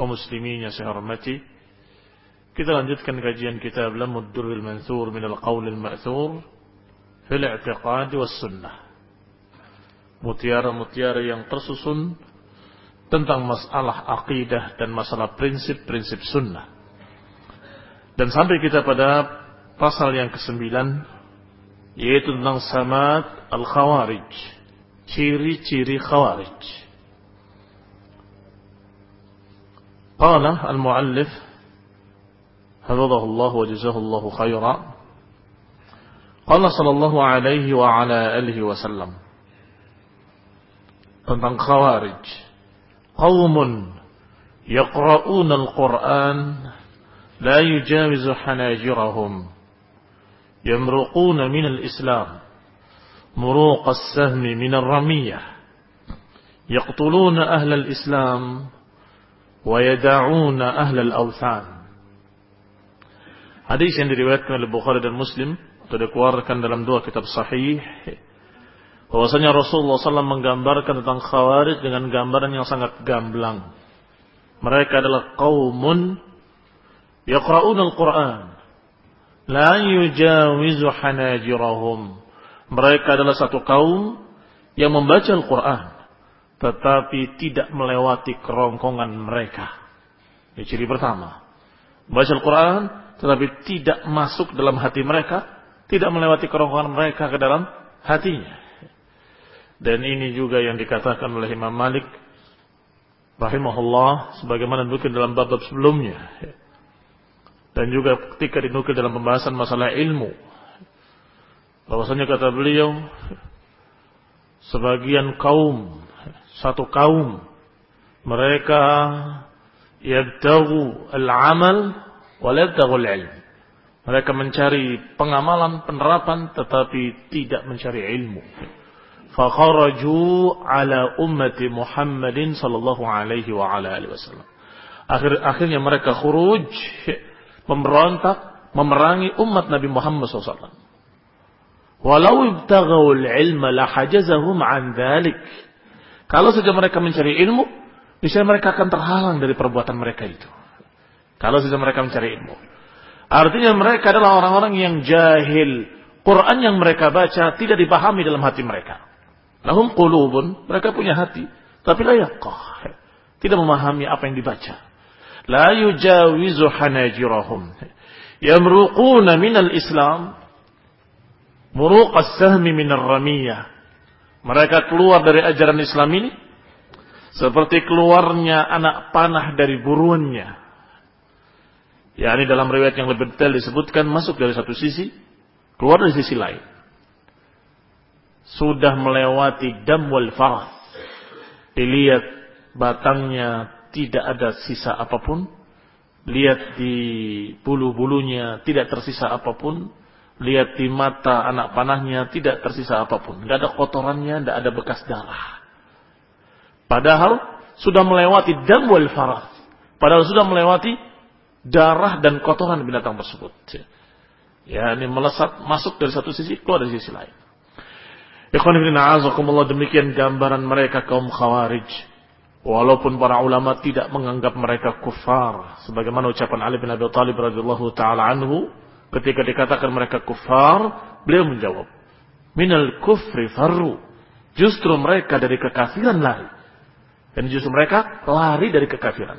kaum muslimin yang saya hormati. Kita lanjutkan kajian kitab Lamud Durril Mansur min al-Qawl al-Ma'thur fil i'tiqad was sunnah. Mutiara-mutiara yang tersusun tentang masalah akidah dan masalah prinsip-prinsip sunnah. Dan sampai kita pada pasal yang kesembilan yaitu tentang samad al-khawarij. Ciri-ciri khawarij. قال المعلف حفظه الله وجزاه الله خيرا. قال صلى الله عليه وعلى آله وسلم tentang khawarij قوم يقرؤون القرآن لا يجاوز حناجرهم يمرقون من الإسلام مروق السهم من الرمية يقتلون أهل الإسلام وَيَدَعُونَ أَهْلَ الْأَوْثَانِ Hadis yang diriwayatkan oleh Bukhari dan Muslim atau dikeluarkan dalam dua kitab sahih bahwasanya Rasulullah SAW menggambarkan tentang khawarij dengan gambaran yang sangat gamblang. Mereka adalah kaumun yaqra'un al-Quran la yujawizu hanajirahum. Mereka adalah satu kaum yang membaca Al-Quran tetapi tidak melewati kerongkongan mereka. Ini ciri pertama. Baca Al-Quran, tetapi tidak masuk dalam hati mereka, tidak melewati kerongkongan mereka ke dalam hatinya. Dan ini juga yang dikatakan oleh Imam Malik rahimahullah sebagaimana dinukil dalam bab-bab sebelumnya. Dan juga ketika dinukil dalam pembahasan masalah ilmu. Bahwasanya kata beliau sebagian kaum satu kaum. Mereka yabtagu al-amal wa yabtagu al-ilm. Mereka mencari pengamalan penerapan tetapi tidak mencari ilmu. Fakharaju ala ummati Muhammadin sallallahu alaihi wa ala alihi wasallam. Akhir akhirnya mereka khuruj memberontak memerangi umat Nabi Muhammad SAW walau ibtaghaw al-ilma lahajazahum an dhalik kalau saja mereka mencari ilmu, bisa mereka akan terhalang dari perbuatan mereka itu. Kalau saja mereka mencari ilmu. Artinya mereka adalah orang-orang yang jahil. Quran yang mereka baca tidak dipahami dalam hati mereka. Lahum qulubun, mereka punya hati. Tapi la yaqah. Tidak memahami apa yang dibaca. La yujawizu hanajirahum. Yamruquna minal islam. Muruqas sahmi minar ramiyah mereka keluar dari ajaran Islam ini seperti keluarnya anak panah dari buruannya. Ya, ini dalam riwayat yang lebih detail disebutkan masuk dari satu sisi, keluar dari sisi lain. Sudah melewati dam wal farah. Dilihat batangnya tidak ada sisa apa pun. Lihat di bulu-bulunya tidak tersisa apa pun lihat di mata anak panahnya tidak tersisa apa pun. Tidak ada kotorannya, tidak ada bekas darah. Padahal sudah melewati dam wal farah. Padahal sudah melewati darah dan kotoran binatang tersebut. Ya, ini melesat masuk dari satu sisi, keluar dari sisi lain. Ikhwanifidina demikian gambaran mereka kaum khawarij. Walaupun para ulama tidak menganggap mereka kufar. Sebagaimana ucapan Ali bin Abi Thalib radhiyallahu taala anhu Ketika dikatakan mereka kufar, beliau menjawab, minal kufri farru. Justru mereka dari kekafiran lari. Dan justru mereka lari dari kekafiran.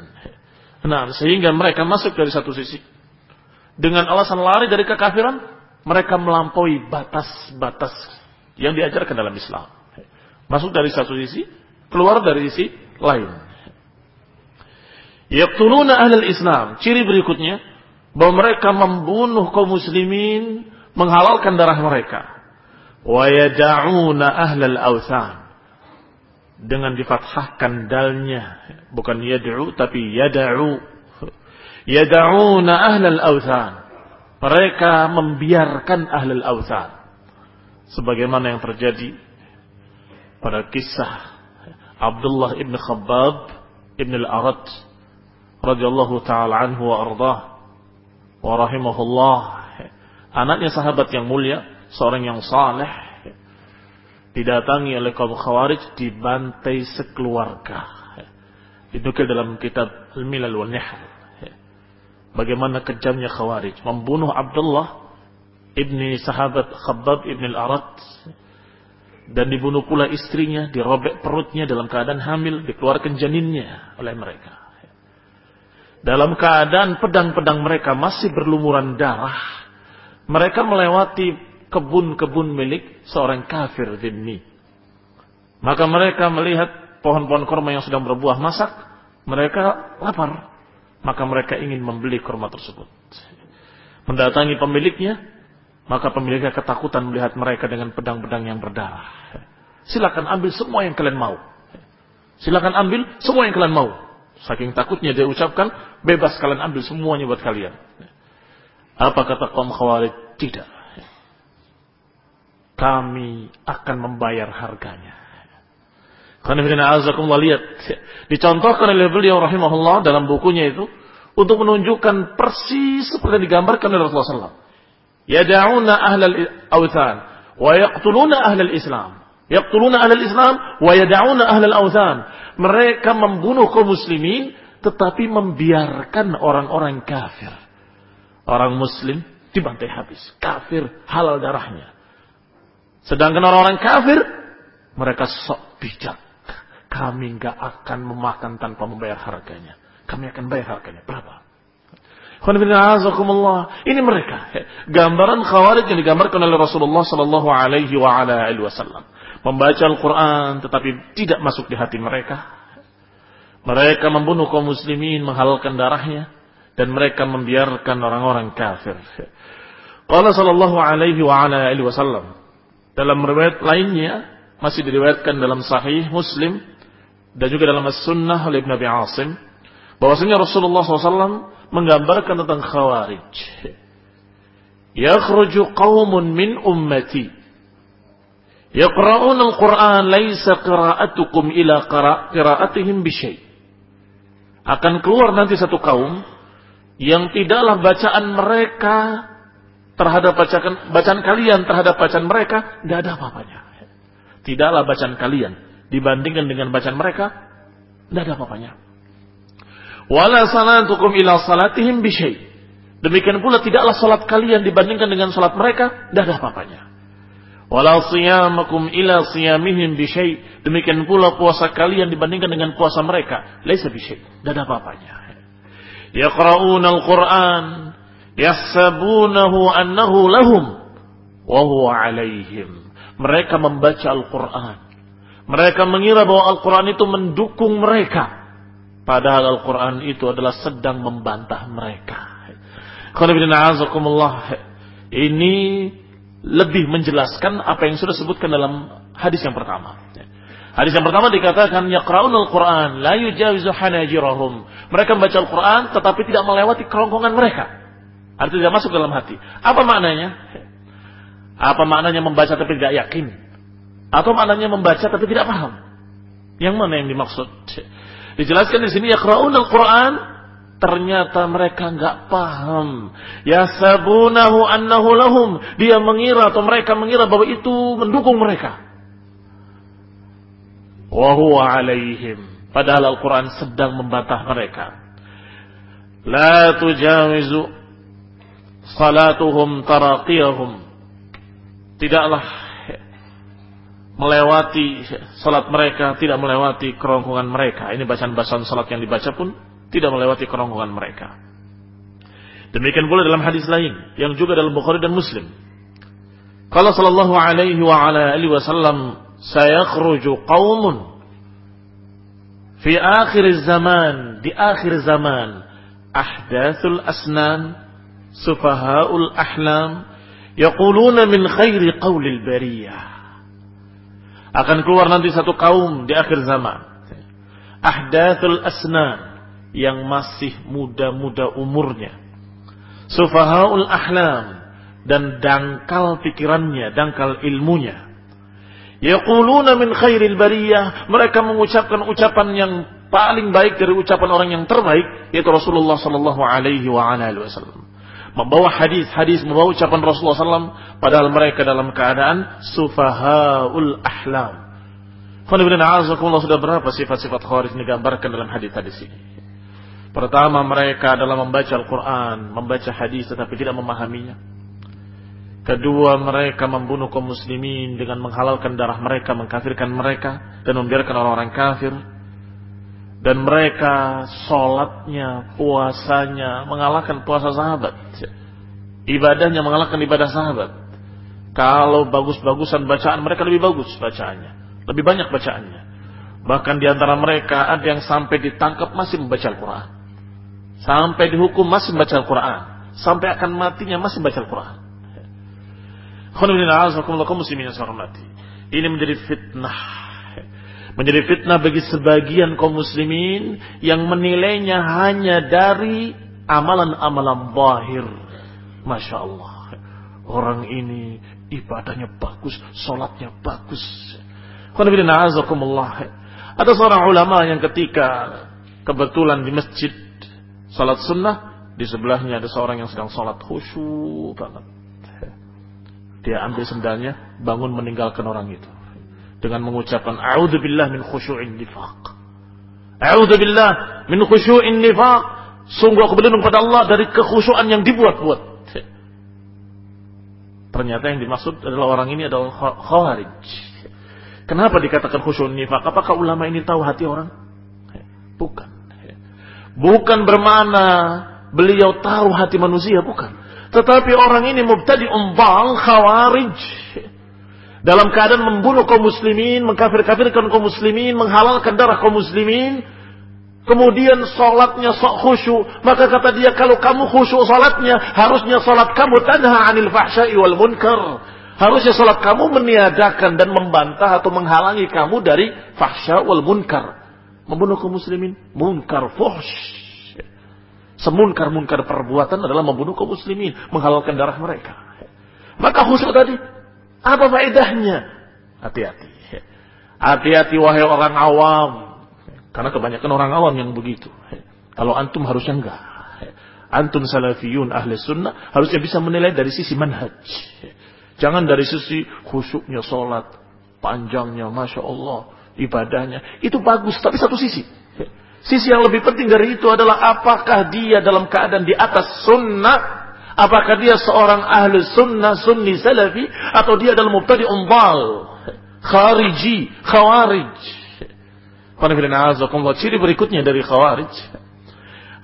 Nah, sehingga mereka masuk dari satu sisi. Dengan alasan lari dari kekafiran, mereka melampaui batas-batas yang diajarkan dalam Islam. Masuk dari satu sisi, keluar dari sisi lain. Yaqtuluna ahlul Islam. Ciri berikutnya, bahwa mereka membunuh kaum muslimin, menghalalkan darah mereka. Wa yada'una ahlal awthan. Dengan difathahkan dalnya, bukan yad'u tapi yada'u. Yada'una ahlal awthan. Mereka membiarkan ahlal awthan. Sebagaimana yang terjadi pada kisah Abdullah ibn Khabbab ibn al-Arat radhiyallahu taala anhu wa ardhah wa anaknya sahabat yang mulia seorang yang saleh didatangi oleh kaum khawarij dibantai sekeluarga Dinukil dalam kitab Al-Milal wal Nihal. Bagaimana kejamnya Khawarij membunuh Abdullah ibni sahabat Khabbab ibn al-Arat dan dibunuh pula istrinya, dirobek perutnya dalam keadaan hamil, dikeluarkan janinnya oleh mereka. Dalam keadaan pedang-pedang mereka masih berlumuran darah, mereka melewati kebun-kebun milik seorang kafir zimmi. Maka mereka melihat pohon-pohon korma yang sedang berbuah masak, mereka lapar. Maka mereka ingin membeli korma tersebut. Mendatangi pemiliknya, maka pemiliknya ketakutan melihat mereka dengan pedang-pedang yang berdarah. Silakan ambil semua yang kalian mau. Silakan ambil semua yang kalian mau. Saking takutnya dia ucapkan, bebas kalian ambil semuanya buat kalian. Apa kata kaum khawarij? Tidak. Kami akan membayar harganya. Karena lihat. Dicontohkan oleh beliau rahimahullah dalam bukunya itu. Untuk menunjukkan persis seperti yang digambarkan oleh Rasulullah SAW. Yada'una ahlal awthan. Wa yaqtuluna ahlal islam. Yaqtuluna ahlal islam. Wa yada'una ahlal awthan. Mereka membunuh kaum muslimin. Tetapi membiarkan orang-orang kafir. Orang muslim dibantai habis. Kafir halal darahnya. Sedangkan orang-orang kafir. Mereka sok bijak kami nggak akan memakan tanpa membayar harganya. Kami akan bayar harganya. Berapa? Ini mereka. Gambaran khawarij yang digambarkan oleh Rasulullah Sallallahu Alaihi Wasallam. Membaca Al-Quran tetapi tidak masuk di hati mereka. Mereka membunuh kaum muslimin, menghalalkan darahnya. Dan mereka membiarkan orang-orang kafir. Qala sallallahu alaihi wa ala alihi wasallam. Dalam riwayat lainnya, masih diriwayatkan dalam sahih Muslim dan juga dalam As-Sunnah oleh Ibn Abi Asim bahwasanya Rasulullah SAW menggambarkan tentang khawarij. Yakhruju qaumun min ummati yaqra'un al-Qur'an laisa qira'atukum ila qira'atihim bisyai. Akan keluar nanti satu kaum yang tidaklah bacaan mereka terhadap bacaan bacaan kalian terhadap bacaan mereka tidak ada apa-apanya. Tidaklah bacaan kalian dibandingkan dengan bacaan mereka, tidak ada apa-apanya. Wala salatukum ila salatihim bisyai. Demikian pula tidaklah salat kalian dibandingkan dengan salat mereka, tidak ada apa-apanya. Wala siyamakum ila siyamihim bisyai. Demikian pula puasa kalian dibandingkan dengan puasa mereka, laisa bisyai. Ada apa-apanya. Yaqra'una al-Qur'an yahsabunahu annahu lahum wa huwa alaihim. Mereka membaca Al-Quran mereka mengira bahwa Al-Quran itu mendukung mereka. Padahal Al-Quran itu adalah sedang membantah mereka. Ini lebih menjelaskan apa yang sudah sebutkan dalam hadis yang pertama. Hadis yang pertama dikatakan yaqraun al-Quran la yujawizu hanajirahum. Mereka membaca Al-Quran tetapi tidak melewati kerongkongan mereka. Artinya tidak masuk dalam hati. Apa maknanya? Apa maknanya membaca tapi tidak yakin? Atau maknanya membaca tapi tidak paham. Yang mana yang dimaksud? Dijelaskan di sini yaqraun al-Quran ternyata mereka nggak paham. Ya sabunahu annahu lahum. Dia mengira atau mereka mengira bahwa itu mendukung mereka. Wa huwa alaihim. Padahal Al-Quran sedang membantah mereka. La tujawizu salatuhum taraqiyahum. Tidaklah melewati salat mereka, tidak melewati kerongkongan mereka. Ini bacaan-bacaan salat yang dibaca pun tidak melewati kerongkongan mereka. Demikian pula dalam hadis lain yang juga dalam Bukhari dan Muslim. Kalau sallallahu alaihi wa ala alihi wasallam sayakhruju qaumun fi akhir zaman di akhir zaman ahdathul asnan sufahaul ahlam yaquluna min khairi qawlil bariyah akan keluar nanti satu kaum di akhir zaman. Ahdathul asnan yang masih muda-muda umurnya. Sufahaul ahlam dan dangkal pikirannya, dangkal ilmunya. Yaquluna min khairil bariyah, mereka mengucapkan ucapan yang paling baik dari ucapan orang yang terbaik yaitu Rasulullah sallallahu alaihi wasallam membawa hadis-hadis, membawa ucapan Rasulullah SAW, padahal mereka dalam keadaan sufahaul ahlam. sudah berapa sifat-sifat khawarij digambarkan dalam hadis-hadis ini. Pertama mereka adalah membaca Al-Quran, membaca hadis tetapi tidak memahaminya. Kedua mereka membunuh kaum muslimin dengan menghalalkan darah mereka, mengkafirkan mereka dan membiarkan orang-orang kafir. Dan mereka sholatnya, puasanya mengalahkan puasa sahabat. Ibadahnya mengalahkan ibadah sahabat. Kalau bagus-bagusan bacaan mereka lebih bagus bacaannya. Lebih banyak bacaannya. Bahkan di antara mereka ada yang sampai ditangkap masih membaca Al-Quran. Sampai dihukum masih membaca Al-Quran. Sampai akan matinya masih membaca Al-Quran. Ini menjadi fitnah. Menjadi fitnah bagi sebagian kaum muslimin yang menilainya hanya dari amalan-amalan bahir. Masya Allah. Orang ini ibadahnya bagus, sholatnya bagus. Ada seorang ulama yang ketika kebetulan di masjid sholat sunnah, di sebelahnya ada seorang yang sedang sholat khusyuk banget. Dia ambil sendalnya, bangun meninggalkan orang itu. Dengan mengucapkan, A'udzubillah min khusyu'in nifaq. A'udzubillah min khusyu'in nifaq. Sungguh aku berlindung pada Allah dari kekhusyuan yang dibuat-buat. Ternyata yang dimaksud adalah orang ini adalah khawarij. Kenapa dikatakan khusyu'in nifaq? Apakah ulama ini tahu hati orang? Bukan. Bukan bermana beliau tahu hati manusia, bukan. Tetapi orang ini mubtadi umbal khawarij. Dalam keadaan membunuh kaum muslimin, mengkafir-kafirkan kaum muslimin, menghalalkan darah kaum muslimin. Kemudian sholatnya sok khusyuk. Maka kata dia, kalau kamu khusyuk sholatnya, harusnya sholat kamu tanha anil fahsyai wal munkar. Harusnya sholat kamu meniadakan dan membantah atau menghalangi kamu dari fahsya wal munkar. Membunuh kaum muslimin, munkar fuhsh. Semunkar-munkar perbuatan adalah membunuh kaum muslimin, menghalalkan darah mereka. Maka khusyuk tadi, apa faedahnya? Hati-hati. Hati-hati wahai orang awam. Karena kebanyakan orang awam yang begitu. Kalau antum harusnya enggak. Antum salafiyun ahli sunnah harusnya bisa menilai dari sisi manhaj. Jangan dari sisi khusyuknya sholat. Panjangnya, Masya Allah. Ibadahnya. Itu bagus, tapi satu sisi. Sisi yang lebih penting dari itu adalah apakah dia dalam keadaan di atas sunnah Apakah dia seorang ahli sunnah, sunni salafi, atau dia adalah mubtadi umbal, khariji, khawarij. Ciri berikutnya dari khawarij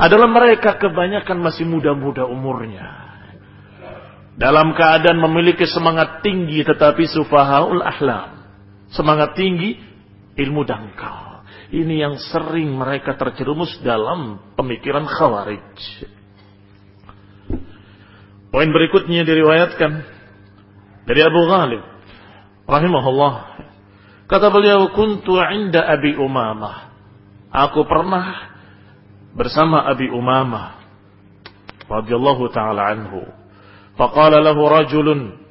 adalah mereka kebanyakan masih muda-muda umurnya. Dalam keadaan memiliki semangat tinggi tetapi sufahaul ahlam. Semangat tinggi, ilmu dangkal. Ini yang sering mereka terjerumus dalam pemikiran khawarij. Poin berikutnya diriwayatkan dari Abu Ghalib rahimahullah. Kata beliau, "Kuntu 'inda Abi Umamah." Aku pernah bersama Abi Umamah radhiyallahu taala anhu. Faqala lahu rajulun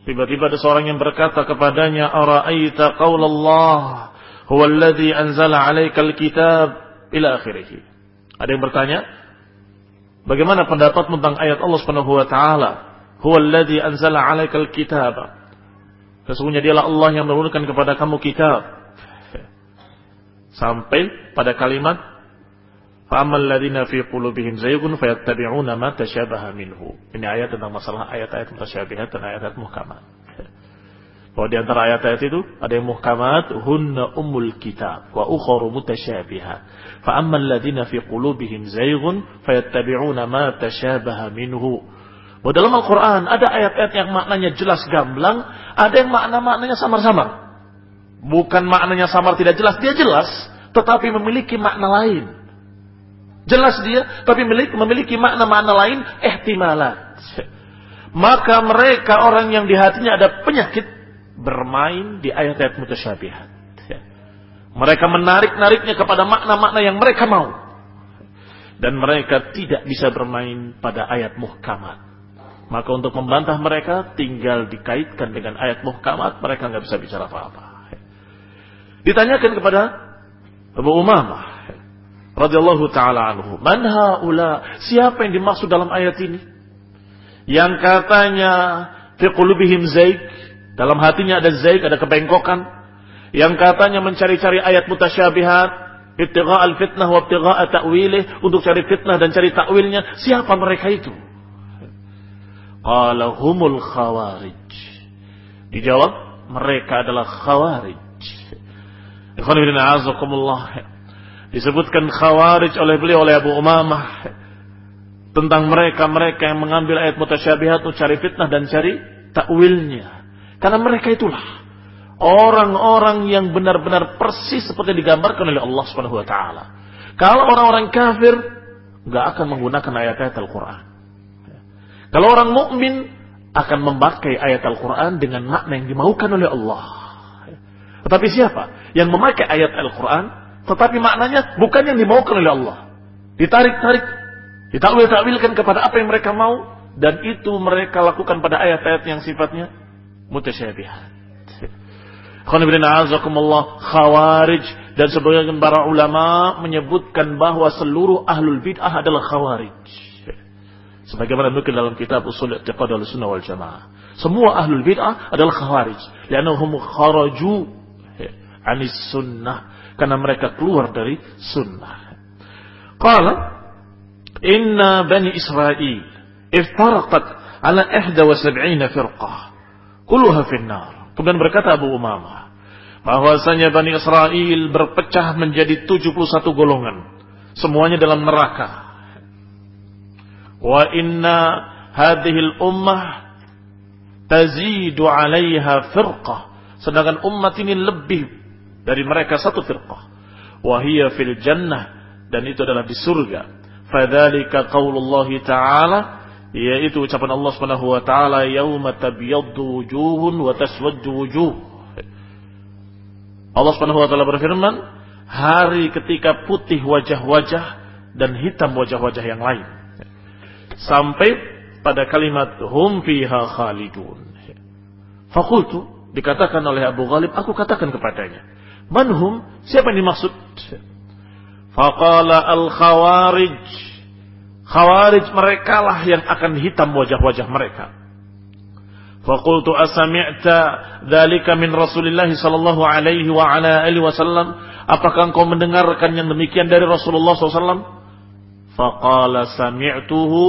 Tiba-tiba ada seorang yang berkata kepadanya, "Ara'aita qaulallah huwa alladhi anzala 'alaikal kitab ila akhirih. Ada yang bertanya, bagaimana pendapat tentang ayat Allah Subhanahu wa taala? Huwa alladhi anzala 'alaikal kitab. Sesungguhnya dialah Allah yang menurunkan kepada kamu kitab. Sampai pada kalimat Fa'amal ladina fi qulubihim zaygun fayattabi'una ma tasyabaha minhu. Ini ayat tentang masalah ayat-ayat mutasyabihat dan ayat-ayat muhkamat. Bahwa di antara ayat-ayat itu ada yang muhkamat, hunna ummul kitab wa ukharu mutasyabihat. Fa ammal ladina fi qulubihim zayghun fayattabi'una ma tasyabaha minhu. Bahwa dalam Al-Quran ada ayat-ayat yang maknanya jelas gamblang, ada yang makna-maknanya samar-samar. Bukan maknanya samar tidak jelas, dia jelas, tetapi memiliki makna lain. Jelas dia, tapi memiliki, memiliki makna-makna lain, ihtimalat. Maka mereka orang yang di hatinya ada penyakit bermain di ayat-ayat mutasyabihat. Ya. Mereka menarik-nariknya kepada makna-makna yang mereka mau. Dan mereka tidak bisa bermain pada ayat muhkamat. Maka untuk membantah mereka tinggal dikaitkan dengan ayat muhkamat, mereka nggak bisa bicara apa-apa. Ditanyakan kepada Abu Umamah radhiyallahu taala anhu, "Man haula? Siapa yang dimaksud dalam ayat ini?" Yang katanya fi qulubihim zaik dalam hatinya ada zaik, ada kebengkokan. yang katanya mencari-cari ayat mutasyabihat, ibtigha al-fitnah wa ibtigha ta'wilih untuk cari fitnah dan cari takwilnya, siapa mereka itu? Qala humul khawarij. Dijawab, mereka adalah khawarij. Disebutkan khawarij oleh beliau oleh Abu Umamah tentang mereka-mereka yang mengambil ayat mutasyabihat untuk cari fitnah dan cari takwilnya. Karena mereka itulah orang-orang yang benar-benar persis seperti digambarkan oleh Allah Subhanahu wa taala. Kalau orang-orang kafir nggak akan menggunakan ayat-ayat Al-Qur'an. Kalau orang mukmin akan memakai ayat Al-Quran dengan makna yang dimaukan oleh Allah. Tetapi siapa yang memakai ayat Al-Quran, tetapi maknanya bukan yang dimaukan oleh Allah. Ditarik-tarik, ditakwil-takwilkan kepada apa yang mereka mau, dan itu mereka lakukan pada ayat-ayat yang sifatnya mutasyabihat. Khawarij dan sebagian para ulama menyebutkan bahwa seluruh ahlul bid'ah adalah khawarij. Sebagaimana nukil dalam kitab usul i'tiqad al-sunnah wal jamaah. Semua ahlul bid'ah adalah khawarij. Lianahum kharaju anis sunnah. Karena mereka keluar dari sunnah. Qala inna bani israil iftaraqat ala 71 firqah kulluha finnar. Kemudian berkata Abu Umamah bahwasanya Bani Israel berpecah menjadi 71 golongan semuanya dalam neraka. Wa inna hadhil ummah tazidu 'alaiha firqah. Sedangkan umat ini lebih dari mereka satu firqah. Wa hiya fil jannah dan itu adalah di surga. Fadzalika qaulullah ta'ala yaitu ucapan Allah Subhanahu wa taala yauma tabyaddu wujuhun wa taswaddu wujuh. Allah Subhanahu wa taala berfirman hari ketika putih wajah-wajah dan hitam wajah-wajah yang lain. Sampai pada kalimat hum fiha khalidun. Fakultu dikatakan oleh Abu Ghalib, aku katakan kepadanya, manhum siapa yang dimaksud? Faqala al khawarij. Mereka lah yang akan hitam wajah-wajah mereka. Fakultu asami'ta dzalika min Rasulillah sallallahu alaihi wa ala alihi wasallam? Apakah engkau mendengarkan yang demikian dari Rasulullah SAW? Faqala sami'tuhu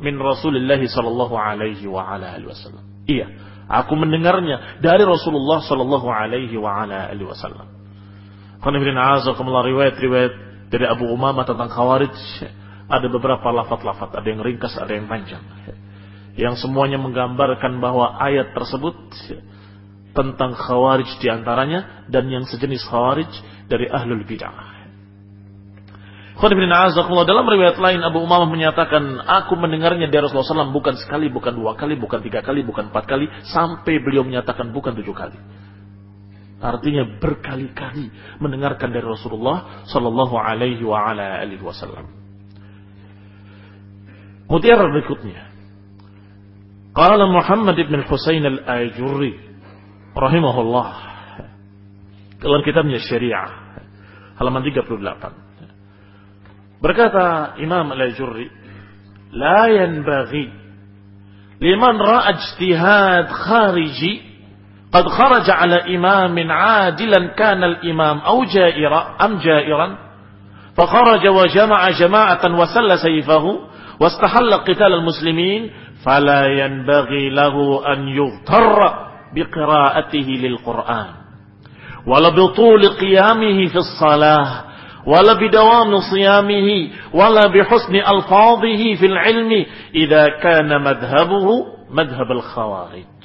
min Rasulillah sallallahu alaihi wa ala alihi wasallam. Iya, aku mendengarnya dari Rasulullah sallallahu alaihi wa ala alihi wasallam. Azakumullah riwayat-riwayat dari Abu Umamah tentang Khawarij ada beberapa lafat-lafat, ada yang ringkas, ada yang panjang. Yang semuanya menggambarkan bahwa ayat tersebut tentang Khawarij di antaranya dan yang sejenis Khawarij dari Ahlul Bid'ah. Dalam riwayat lain Abu Umamah menyatakan, aku mendengarnya dari Rasulullah SAW bukan sekali, bukan dua kali, bukan tiga kali, bukan empat kali, sampai beliau menyatakan bukan tujuh kali. Artinya berkali-kali mendengarkan dari Rasulullah Sallallahu Alaihi Wasallam. Mutiara berikutnya. Qala Muhammad ibn Husain al-Ajurri rahimahullah dalam kitabnya Syariah halaman 38 Berkata Imam Al-Jurri, "La yanbaghi liman ra'a ijtihad khariji قد خرج على إمام عادلا كان الإمام أو جائرا أم جائرا فخرج وجمع جماعة وسل سيفه واستحل قتال المسلمين فلا ينبغي له أن يغتر بقراءته للقرآن ولا بطول قيامه في الصلاة wala bidawami siyamihi wala bihusni alfadhihi fil ilmi idza kana madhhabuhu madhhab al khawarij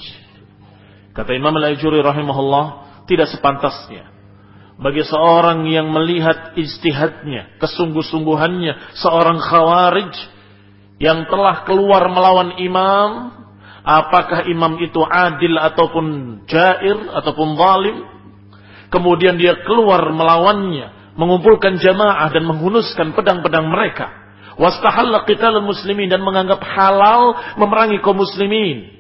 kata Imam Al-Ajuri rahimahullah tidak sepantasnya bagi seorang yang melihat ijtihadnya, kesungguh-sungguhannya, seorang khawarij yang telah keluar melawan imam, apakah imam itu adil ataupun jair ataupun zalim, kemudian dia keluar melawannya, mengumpulkan jamaah dan menghunuskan pedang-pedang mereka. Wastahalla qital muslimin dan menganggap halal memerangi kaum muslimin.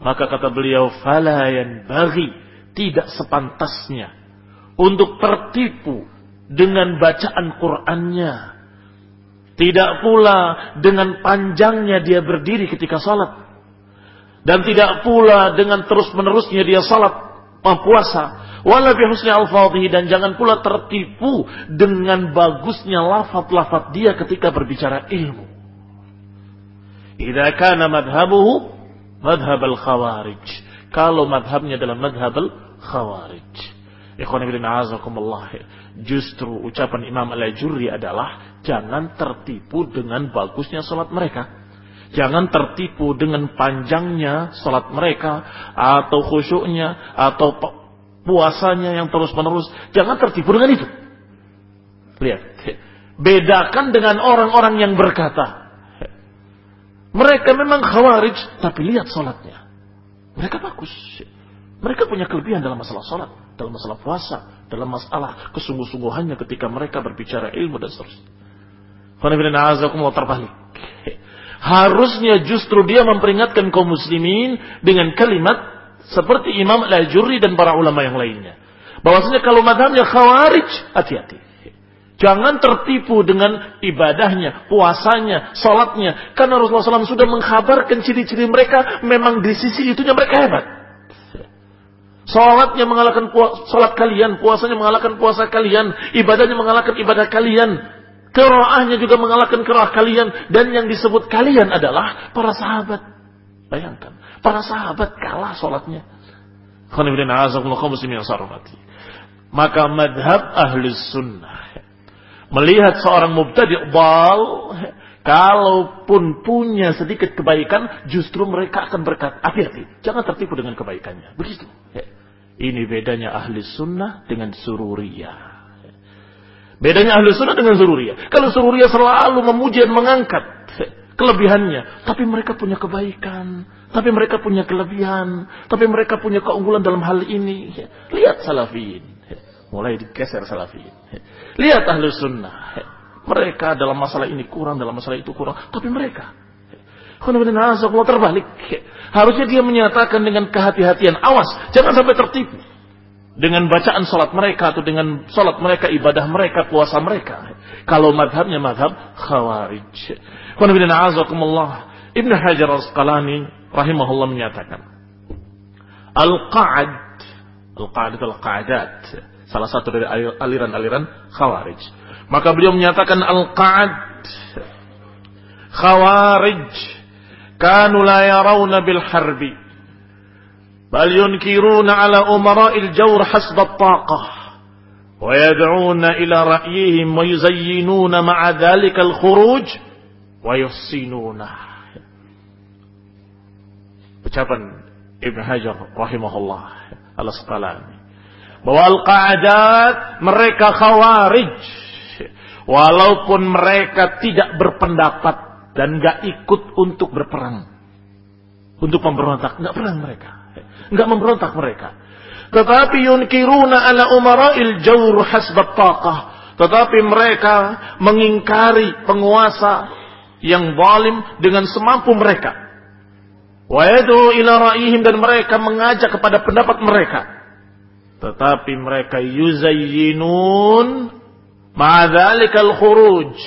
Maka kata beliau, falayan bagi tidak sepantasnya untuk tertipu dengan bacaan Qur'annya. Tidak pula dengan panjangnya dia berdiri ketika salat. Dan tidak pula dengan terus menerusnya dia salat puasa Wala bi husni alfadhihi dan jangan pula tertipu dengan bagusnya lafaz-lafaz dia ketika berbicara ilmu. Idza kana madhhabuhu madhhab al-khawarij. Kalau madhabnya adalah madhab al-khawarij. Ikhwan ibn a'azakumullah. Justru ucapan Imam Al-Ajurri adalah jangan tertipu dengan bagusnya salat mereka. Jangan tertipu dengan panjangnya salat mereka atau khusyuknya atau puasanya yang terus-menerus. Jangan tertipu dengan itu. Lihat. Bedakan dengan orang-orang yang berkata. Mereka memang khawarij, tapi lihat sholatnya. Mereka bagus. Mereka punya kelebihan dalam masalah sholat, dalam masalah puasa, dalam masalah kesungguh-sungguhannya ketika mereka berbicara ilmu dan seterusnya. terbalik. Harusnya justru dia memperingatkan kaum muslimin dengan kalimat seperti Imam Al-Jurri dan para ulama yang lainnya. Bahwasanya kalau madhabnya khawarij, hati-hati. Jangan tertipu dengan ibadahnya, puasanya, sholatnya. Karena Rasulullah SAW sudah mengkhabarkan ciri-ciri mereka memang di sisi itunya mereka hebat. Sholatnya mengalahkan sholat kalian, puasanya mengalahkan puasa kalian, ibadahnya mengalahkan ibadah kalian, keroahnya juga mengalahkan keroah kalian, dan yang disebut kalian adalah para sahabat. Bayangkan. Para sahabat kalah sholatnya. Maka madhab ahli sunnah. Melihat seorang mubtadi' bal. Kalaupun punya sedikit kebaikan. Justru mereka akan berkata. Hati-hati. Jangan tertipu dengan kebaikannya. Begitu. Ini bedanya ahli sunnah dengan sururiyah. Bedanya ahli sunnah dengan sururiyah. Kalau sururiyah selalu memuji dan mengangkat kelebihannya. Tapi mereka punya kebaikan. Tapi mereka punya kelebihan. Tapi mereka punya keunggulan dalam hal ini. Lihat salafin. Mulai digeser salafin. Lihat ahli sunnah. Mereka dalam masalah ini kurang, dalam masalah itu kurang. Tapi mereka. Allah terbalik. Harusnya dia menyatakan dengan kehati-hatian. Awas, jangan sampai tertipu. Dengan bacaan salat mereka atau dengan salat mereka, ibadah mereka, puasa mereka. Kalau madhabnya madhab khawarij. Ibn Hajar Al-Asqalani rahimahullah menyatakan Al-Qa'ad Al-Qa'ad itu Al-Qa'adat Salah satu dari aliran-aliran Khawarij Maka beliau menyatakan Al-Qa'ad Khawarij كانوا لا يرون بالحرب بل ينكرون على أمراء الجور حسب الطاقة ويدعون إلى رأيهم ويزينون مع ذلك الخروج ويصينون بجابا ابن حجر رحمه الله على سقلان bahwa Al-Qa'adat mereka khawarij walaupun mereka tidak berpendapat dan gak ikut untuk berperang untuk memberontak nggak perang mereka nggak memberontak mereka tetapi yunkiruna ala umara'il jawr hasbat taqah tetapi mereka mengingkari penguasa yang zalim dengan semampu mereka. Wa yad'u ila ra'ihim dan mereka mengajak kepada pendapat mereka. Tetapi mereka yuzayyinun ma'adzalikal khuruj.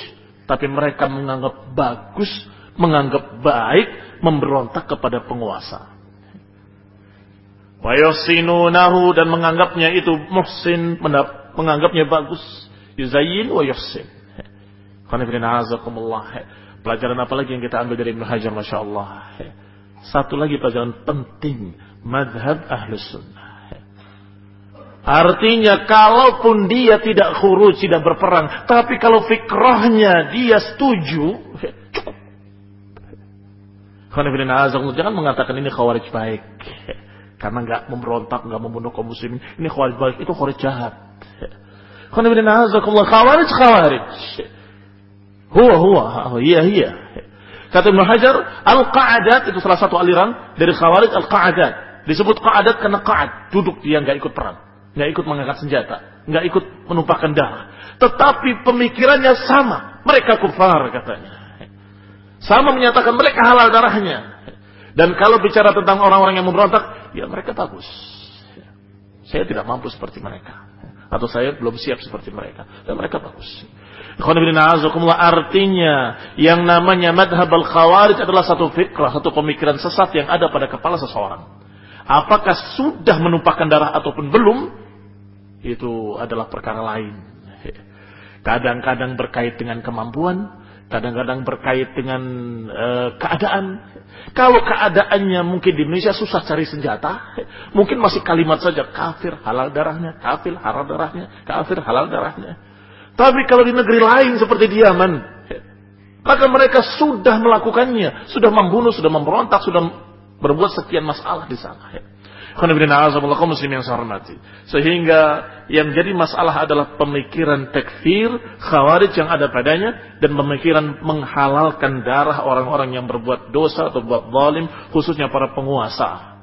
Tapi mereka menganggap bagus, menganggap baik memberontak kepada penguasa. Wa yusinunahu dan menganggapnya itu muhsin, menganggapnya bagus. Yuzayyin wa yuhsin. Pelajaran apa lagi yang kita ambil dari Ibn Hajar Masya Allah. Satu lagi pelajaran penting. Madhab Ahlus Sunnah. Artinya kalaupun dia tidak khuruj, tidak berperang. Tapi kalau fikrahnya dia setuju. Cukup. Jangan mengatakan ini khawarij baik. Karena nggak memberontak, nggak membunuh kaum muslimin. Ini khawarij baik, itu khawarij jahat. Khawarij khawarij. Huwa huwa, iya iya. Kata Ibn Hajar, al-qa'adat itu salah satu aliran dari khawarij al-qa'adat. Disebut qa'adat karena qa'ad, duduk dia nggak ikut perang, nggak ikut mengangkat senjata, nggak ikut menumpahkan darah. Tetapi pemikirannya sama, mereka kufar katanya. Sama menyatakan mereka halal darahnya. Dan kalau bicara tentang orang-orang yang memberontak, ya mereka bagus. Saya tidak mampu seperti mereka. Atau saya belum siap seperti mereka. Dan mereka bagus. Artinya yang namanya madhab al-khawarij adalah satu fikrah, satu pemikiran sesat yang ada pada kepala seseorang. Apakah sudah menumpahkan darah ataupun belum, itu adalah perkara lain. Kadang-kadang berkait dengan kemampuan, kadang-kadang berkait dengan e, keadaan. Kalau keadaannya mungkin di Indonesia susah cari senjata, mungkin masih kalimat saja kafir halal darahnya, kafir halal darahnya, kafir halal darahnya. Tapi kalau di negeri lain seperti di Yaman, maka mereka sudah melakukannya, sudah membunuh, sudah memberontak, sudah berbuat sekian masalah di sana muslim yang saya hormati. Sehingga yang jadi masalah adalah pemikiran tekfir, khawarij yang ada padanya, dan pemikiran menghalalkan darah orang-orang yang berbuat dosa atau buat zalim, khususnya para penguasa.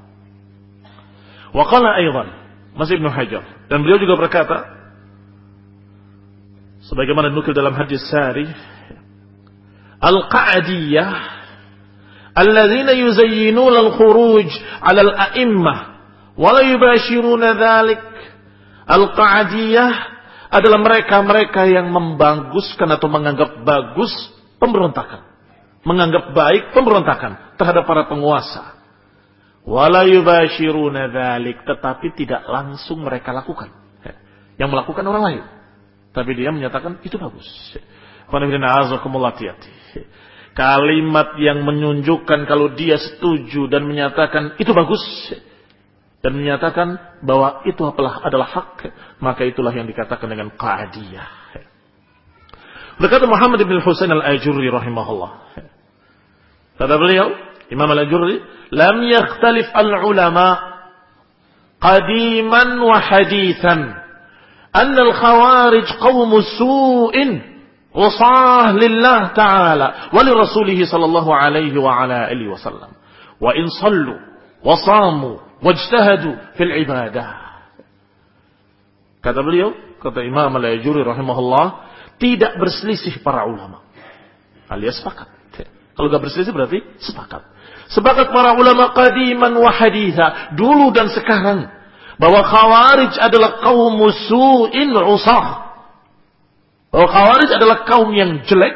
Waqala aydan, masih Ibnu Hajar. Dan beliau juga berkata, sebagaimana nukil dalam hadis sari, Al-Qa'adiyah alladzina yuzayyinuna al-khuruj 'ala al-a'immah wa la yubashiruna dhalik al-qa'diyah adalah mereka-mereka yang membaguskan atau menganggap bagus pemberontakan, menganggap baik pemberontakan terhadap para penguasa. Wala yubashiruna dhalik tetapi tidak langsung mereka lakukan. Yang melakukan orang lain. Tapi dia menyatakan itu bagus. Qanibillah azakumullah tiyati. Kalimat yang menunjukkan kalau dia setuju dan menyatakan itu bagus dan menyatakan bahwa itu adalah adalah hak, maka itulah yang dikatakan dengan qadiyah. Berkata Muhammad bin Husain al-Ajurri rahimahullah. Kata beliau, Imam al-Ajurri, "Lam yakhtalif al-ulama qadiman wa hadithan an al-khawarij qawm su'in وصاه لله تعالى ولرسوله صلى الله عليه وعلى آله وسلم وإن صلوا وصاموا wajtahadu fil ibadah. Kata beliau, kata Imam Al-Ajuri rahimahullah, tidak berselisih para ulama. Alias sepakat. Kalau gak berselisih berarti sepakat. Sepakat para ulama qadiman wa haditha, dulu dan sekarang, bahwa khawarij adalah kaum musuhin usah. Bahwa khawarij adalah kaum yang jelek,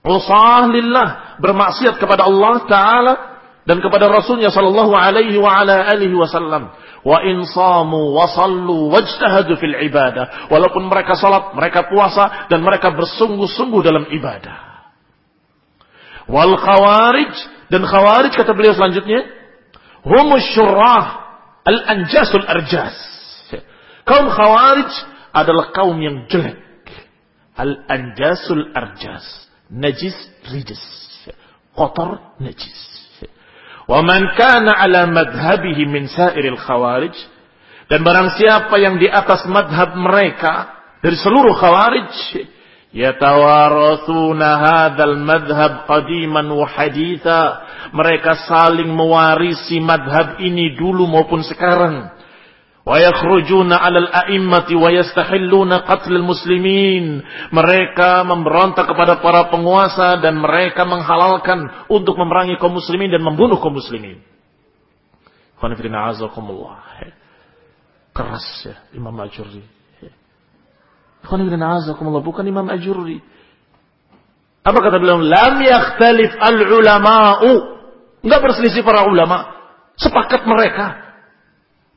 usah lillah, bermaksiat kepada Allah Ta'ala, dan kepada Rasulnya Shallallahu Alaihi wa ala alihi Wasallam. Wa in samu wa sallu wajtahadu fil ibadah. Walaupun mereka salat, mereka puasa dan mereka bersungguh-sungguh dalam ibadah. Wal khawarij dan khawarij kata beliau selanjutnya, humus syurrah al anjasul arjas. Kaum khawarij adalah kaum yang jelek. Al anjasul arjas. Najis, rijis. Kotor, najis. Wa man kana ala madhabihi min sairil khawarij dan barang siapa yang di atas madhab mereka dari seluruh khawarij yatawarathuna hadzal madhab qadiman wa haditha mereka saling mewarisi madhab ini dulu maupun sekarang ويخرجون على الأئمة ويستحلون قتل المسلمين mereka memberontak kepada para penguasa dan mereka menghalalkan untuk memerangi kaum muslimin dan membunuh kaum muslimin keras ya Imam Ajurri bukan Imam Ajurri apa kata beliau lam yakhtalif al ulama'u enggak berselisih para ulama sepakat mereka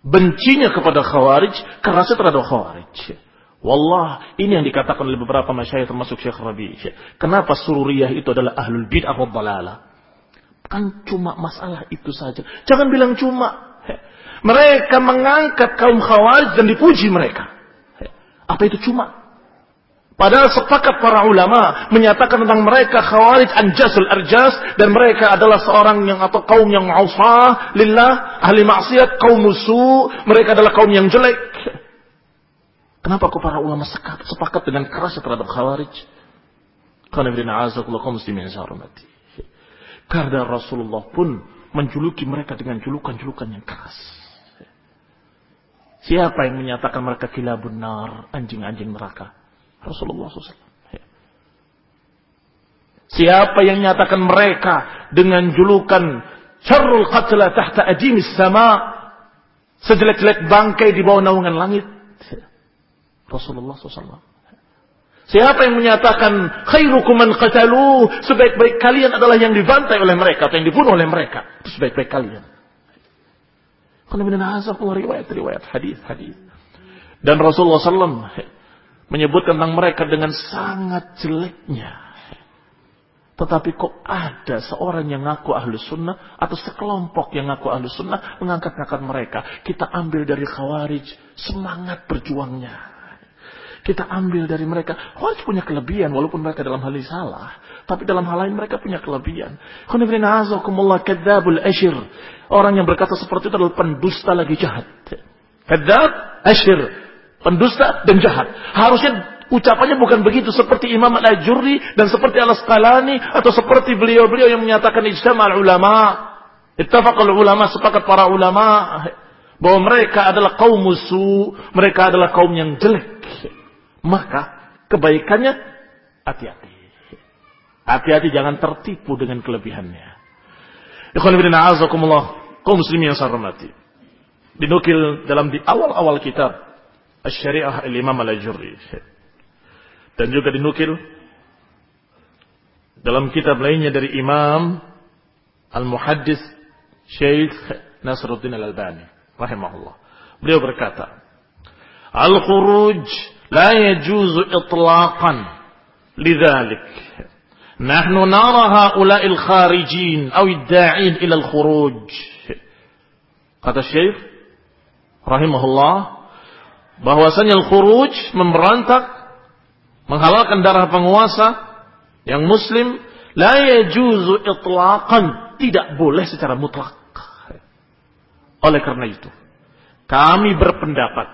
bencinya kepada khawarij, kerasnya terhadap khawarij. Wallah, ini yang dikatakan oleh beberapa masyayikh termasuk Syekh Rabi. Kenapa sururiyah itu adalah ahlul bid'ah wa dalalah? Kan cuma masalah itu saja. Jangan bilang cuma. Mereka mengangkat kaum khawarij dan dipuji mereka. Apa itu cuma? Padahal sepakat para ulama menyatakan tentang mereka khawarij anjasul arjas dan mereka adalah seorang yang atau kaum yang usah lillah, ahli maksiat, kaum musuh, mereka adalah kaum yang jelek. Kenapa kok para ulama sepakat, sepakat dengan keras terhadap khawarij? Karena Karena Rasulullah pun menjuluki mereka dengan julukan-julukan yang keras. Siapa yang menyatakan mereka kila benar, anjing-anjing neraka? Rasulullah SAW. Ya. Siapa yang nyatakan mereka dengan julukan syarrul qatla tahta adimis sama sejelek-jelek bangkai di bawah naungan langit? Ya. Rasulullah SAW. Siapa yang menyatakan khairukum man qatalu sebaik-baik kalian adalah yang dibantai oleh mereka atau yang dibunuh oleh mereka. Sebaik-baik kalian. Karena riwayat-riwayat hadis-hadis. Dan Rasulullah SAW menyebut tentang mereka dengan sangat jeleknya. Tetapi kok ada seorang yang ngaku ahlu sunnah atau sekelompok yang ngaku ahlu sunnah mengangkat-angkat mereka. Kita ambil dari khawarij semangat berjuangnya. Kita ambil dari mereka. Khawarij punya kelebihan walaupun mereka dalam hal ini salah. Tapi dalam hal lain mereka punya kelebihan. ashir. Orang yang berkata seperti itu adalah pendusta lagi jahat. Kadzab ashir. Pendusta dan jahat. Harusnya Ucapannya bukan begitu seperti Imam Al-Ajurri dan seperti Al-Asqalani atau seperti beliau-beliau yang menyatakan ijtama ulama. Ittafaqal ulama sepakat para ulama bahwa mereka adalah kaum musuh, mereka adalah kaum yang jelek. Maka kebaikannya hati-hati. Hati-hati jangan tertipu dengan kelebihannya. Ikhwan a'azakumullah, kaum muslimin yang saya hormati. Dinukil dalam di awal-awal kitab Asy-Syariah Al-Imam Al-Ajurri dan juga dinukil dalam kitab lainnya dari Imam Al-Muhaddis Syekh Nasruddin Al-Albani rahimahullah. Beliau berkata, "Al-khuruj la yajuzu itlaqan lidzalik." نحن نرى هؤلاء الخارجين أو الداعين إلى الخروج kata Syekh rahimahullah bahwasanya al-khuruj memberontak menghalalkan darah penguasa yang muslim la yajuzu itlaqan tidak boleh secara mutlak. Oleh karena itu kami berpendapat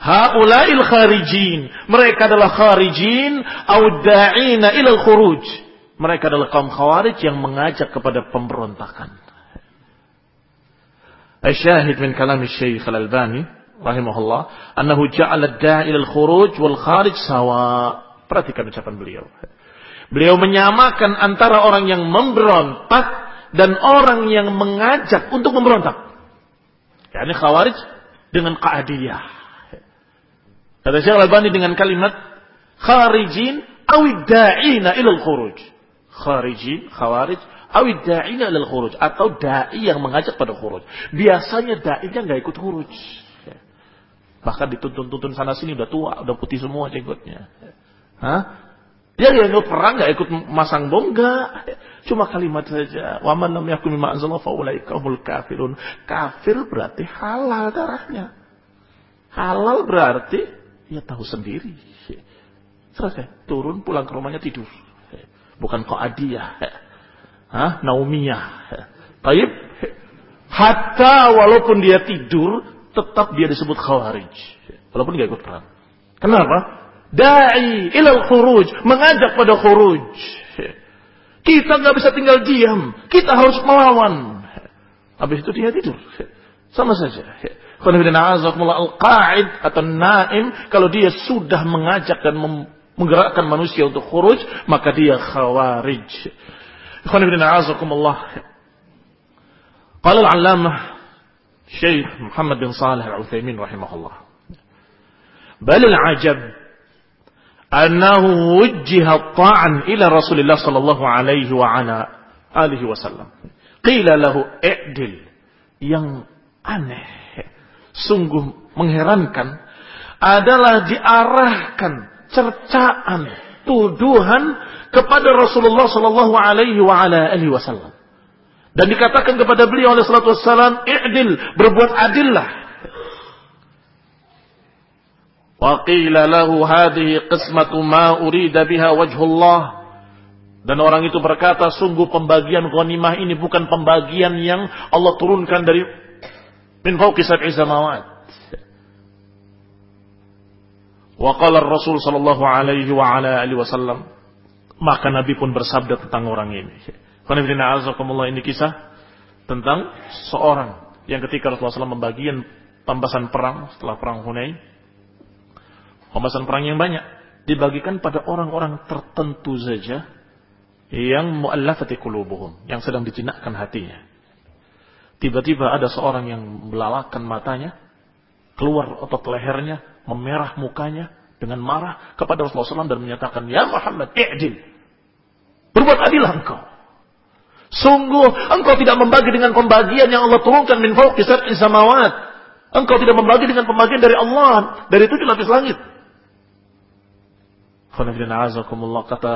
haulail kharijin mereka adalah kharijin au da'ina ila khuruj. Mereka adalah kaum khawarij yang mengajak kepada pemberontakan. Asyahid min kalam Syekh Al-Albani rahimahullah annahu ja'ala da'i khuruj wal kharij sawa. Perhatikan ucapan beliau. Beliau menyamakan antara orang yang memberontak dan orang yang mengajak untuk memberontak. Yani khawarij dengan qa'adiyah. Kata Syekh Al-Albani dengan kalimat kharijin awid da'ina ilal khuruj. Kharijin, khawarij, awid da'ina ilal khuruj. Atau da'i yang mengajak pada khuruj. Biasanya da'inya nggak ikut khuruj. Bahkan dituntun-tuntun sana sini udah tua, udah putih semua jenggotnya. Hah? Dia yang ikut perang nggak ikut masang bom enggak. Cuma kalimat saja. Wa man lam yakum mimma anzalallahu fa ulaika kafirun. Kafir berarti halal darahnya. Halal berarti ya tahu sendiri. Selesai. Turun pulang ke rumahnya tidur. Bukan kok adiyah. Hah? Naumiyah. Taib. Hatta walaupun dia tidur, tetap dia disebut khawarij. Walaupun nggak ikut perang. Kenapa? Da'i ilal khuruj. Mengajak pada khuruj. Kita nggak bisa tinggal diam. Kita harus melawan. Habis itu dia tidur. Sama saja. Al-Qa'id atau Naim. Kalau dia sudah mengajak dan menggerakkan manusia untuk khuruj. Maka dia khawarij. Qala al-allamah Syekh Muhammad bin Salih Al-Utsaimin rahimahullah. Bal al-ajab annahu wujjiha ta'an ila Rasulillah sallallahu alaihi wa ala alihi wasallam. Qila lahu i'dil. Yang aneh, sungguh mengherankan adalah diarahkan cercaan, tuduhan kepada Rasulullah sallallahu alaihi wa ala alihi wasallam. Dan dikatakan kepada beliau oleh salatu wassalam, i'dil, berbuat adillah. Wa qila lahu hadhihi qismatu ma urida biha wajhullah. Dan orang itu berkata, sungguh pembagian ghanimah ini bukan pembagian yang Allah turunkan dari min fawqi sab'i samawat. Wa qala Rasul sallallahu alaihi wa ala alihi wasallam, maka Nabi pun bersabda tentang orang ini. Ini kisah tentang seorang yang ketika Rasulullah SAW membagian pembahasan perang setelah perang Hunain, pembahasan perang yang banyak dibagikan pada orang-orang tertentu saja yang mu'allafati qulubuhum, yang sedang dijinakkan hatinya. Tiba-tiba ada seorang yang melalakan matanya, keluar otot lehernya, memerah mukanya dengan marah kepada Rasulullah SAW dan menyatakan, Ya Muhammad, i'dil. Berbuat adil engkau. Sungguh engkau tidak membagi dengan pembagian yang Allah turunkan min fawqi sab'i samawat. Engkau tidak membagi dengan pembagian dari Allah, dari tujuh lapis langit. kata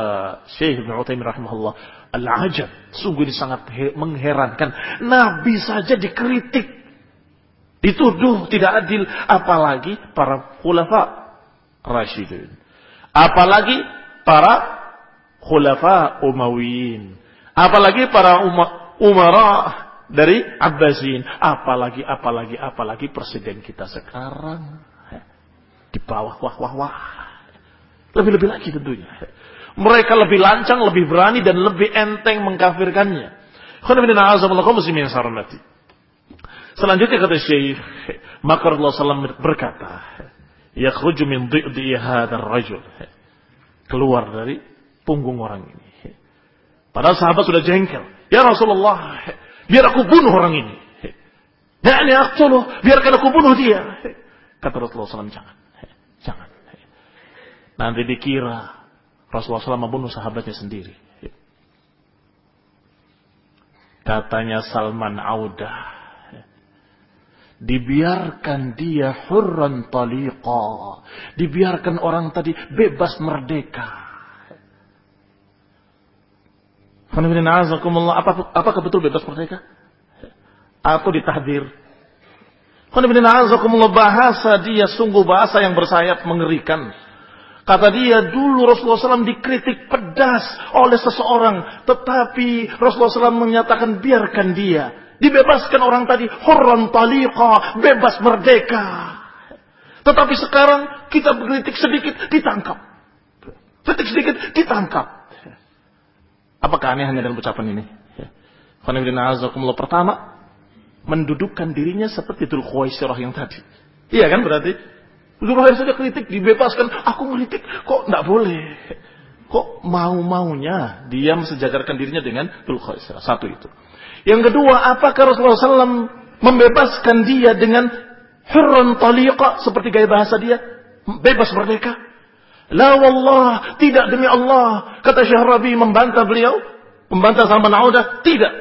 Syekh Ibn Uthaymin rahimahullah, al-ajab, sungguh ini sangat mengherankan. Nabi saja dikritik, dituduh tidak adil, apalagi para khulafa Rashidun. Apalagi para khulafa Umawiyin. Apalagi para umara dari Abbasin. Apalagi, apalagi, apalagi presiden kita sekarang. Di bawah, wah, wah, wah. Lebih-lebih lagi tentunya. Mereka lebih lancang, lebih berani, dan lebih enteng mengkafirkannya. Selanjutnya kata Syekh, maka Rasulullah SAW berkata, yakhruju min dhi'di hadzal rajul. Keluar dari punggung orang ini. Padahal sahabat sudah jengkel. Ya Rasulullah, biar aku bunuh orang ini. Ya ini aqtuluh, biarkan aku bunuh dia. Kata Rasulullah SAW, jangan. Jangan. Nanti dikira Rasulullah SAW membunuh sahabatnya sendiri. Katanya Salman Audah dibiarkan dia hurran taliqa. Dibiarkan orang tadi bebas merdeka. Apa, apakah betul bebas merdeka? Atau ditahdir? bahasa dia sungguh bahasa yang bersayap mengerikan. Kata dia dulu Rasulullah SAW dikritik pedas oleh seseorang. Tetapi Rasulullah SAW menyatakan biarkan dia. Dibebaskan orang tadi. Hurran taliqa. Bebas merdeka. Tetapi sekarang kita berkritik sedikit ditangkap. Kritik sedikit ditangkap. Apakah aneh hanya dalam ucapan ini? Pertama, mendudukkan dirinya seperti Dhul Khuwaisirah yang tadi. Iya kan berarti? Dhul Khuwaisirah kritik, dibebaskan. Aku kritik, kok tidak boleh? Kok mau-maunya dia mensejajarkan dirinya dengan Dhul Khuwaisirah? Satu itu. Yang kedua, apakah Rasulullah SAW membebaskan dia dengan hurran taliqa seperti gaya bahasa dia? Bebas merdeka. La wallah, tidak demi Allah. Kata Syekh Rabi membantah beliau. Membantah Salman Audah. Tidak.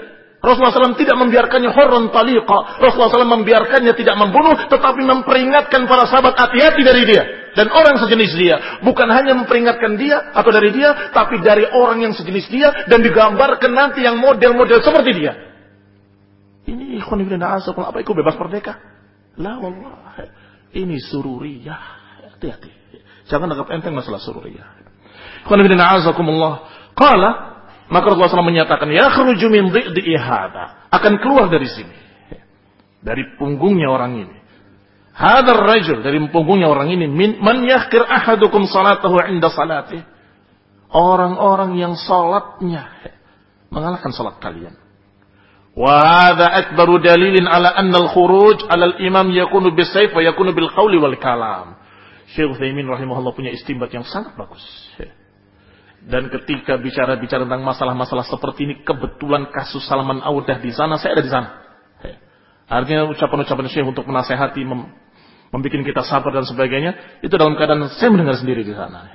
Rasulullah SAW tidak membiarkannya hurran taliqa. Rasulullah SAW membiarkannya tidak membunuh. Tetapi memperingatkan para sahabat hati-hati dari dia. Dan orang sejenis dia. Bukan hanya memperingatkan dia atau dari dia. Tapi dari orang yang sejenis dia. Dan digambarkan nanti yang model-model seperti dia. Ini ikhwan ibn apa itu bebas merdeka? La wallah. Ini sururiyah. Hati-hati. Jangan anggap enteng masalah sururiyah. Qul inna a'azakumullah. Qala maka Rasulullah SAW menyatakan ya khruju min ihada akan keluar dari sini dari punggungnya orang ini. Hadar rajul dari punggungnya orang ini min man yakhir ahadukum salatahu inda salati. Orang-orang yang salatnya mengalahkan salat kalian. Wa hadha akbaru dalilin ala anna al-khuruj ala al-imam yakunu bisayf wa yakunu bil qawli wal kalam. Syekh Uthaymin rahimahullah punya istimbat yang sangat bagus. Dan ketika bicara-bicara tentang masalah-masalah seperti ini, kebetulan kasus Salman Audah di sana, saya ada di sana. Artinya ucapan-ucapan Syekh untuk menasehati, mem membuat kita sabar dan sebagainya, itu dalam keadaan saya mendengar sendiri di sana.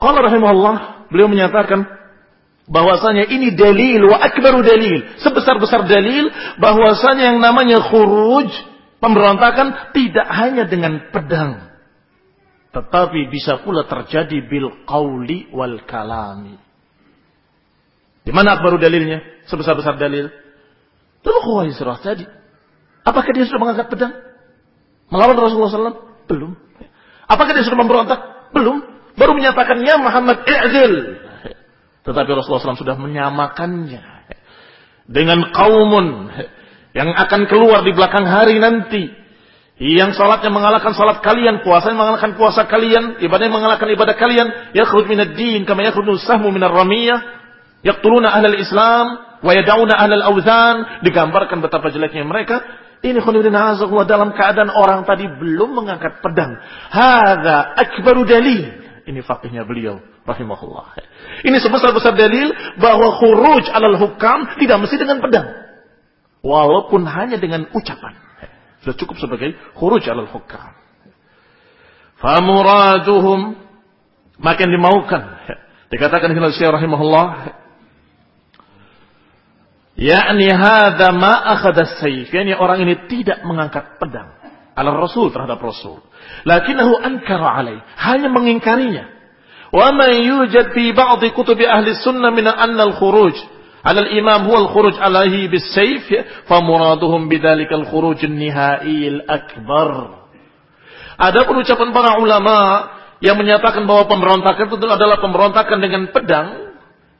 Kalau rahimahullah, beliau menyatakan, bahwasanya ini dalil wa akbaru dalil sebesar-besar dalil bahwasanya yang namanya khuruj pemberontakan tidak hanya dengan pedang tetapi bisa pula terjadi bil qauli wal kalami. Di mana akbaru dalilnya? Sebesar-besar dalil. Dulu Khuwaisirah tadi. Apakah dia sudah mengangkat pedang? Melawan Rasulullah SAW belum. Apakah dia sudah memberontak? Belum. Baru menyatakannya Muhammad i'zil. Tetapi Rasulullah SAW sudah menyamakannya. Dengan kaumun yang akan keluar di belakang hari nanti. Yang salatnya mengalahkan salat kalian, puasanya mengalahkan puasa kalian, ibadahnya mengalahkan ibadah kalian. Yakhruj minad din kama yakhruju sahmu minar ramiyah. Yaqtuluna ahlal Islam wa yad'una ahlal awzan. Digambarkan betapa jeleknya mereka. Ini khuludin azallah dalam keadaan orang tadi belum mengangkat pedang. Hada akbaru dalil ini fakihnya beliau rahimahullah. Ini sebesar-besar dalil bahwa khuruj alal hukam tidak mesti dengan pedang. Walaupun hanya dengan ucapan. Sudah cukup sebagai khuruj alal hukam. Famuraduhum makin dimaukan. Dikatakan oleh Syekh rahimahullah yakni hadza ma akhadha sayf yakni orang ini tidak mengangkat pedang ala rasul terhadap rasul lakinnahu ankara alaih hanya mengingkarinya wa ma yujad fi ba'd kutub ahli sunnah min anna al-khuruj alal imam huwal khuruj alaihi bis sayf fa muraduhum bidzalikal khuruj nihail akbar. Ada pun ucapan para ulama yang menyatakan bahwa pemberontakan itu adalah pemberontakan dengan pedang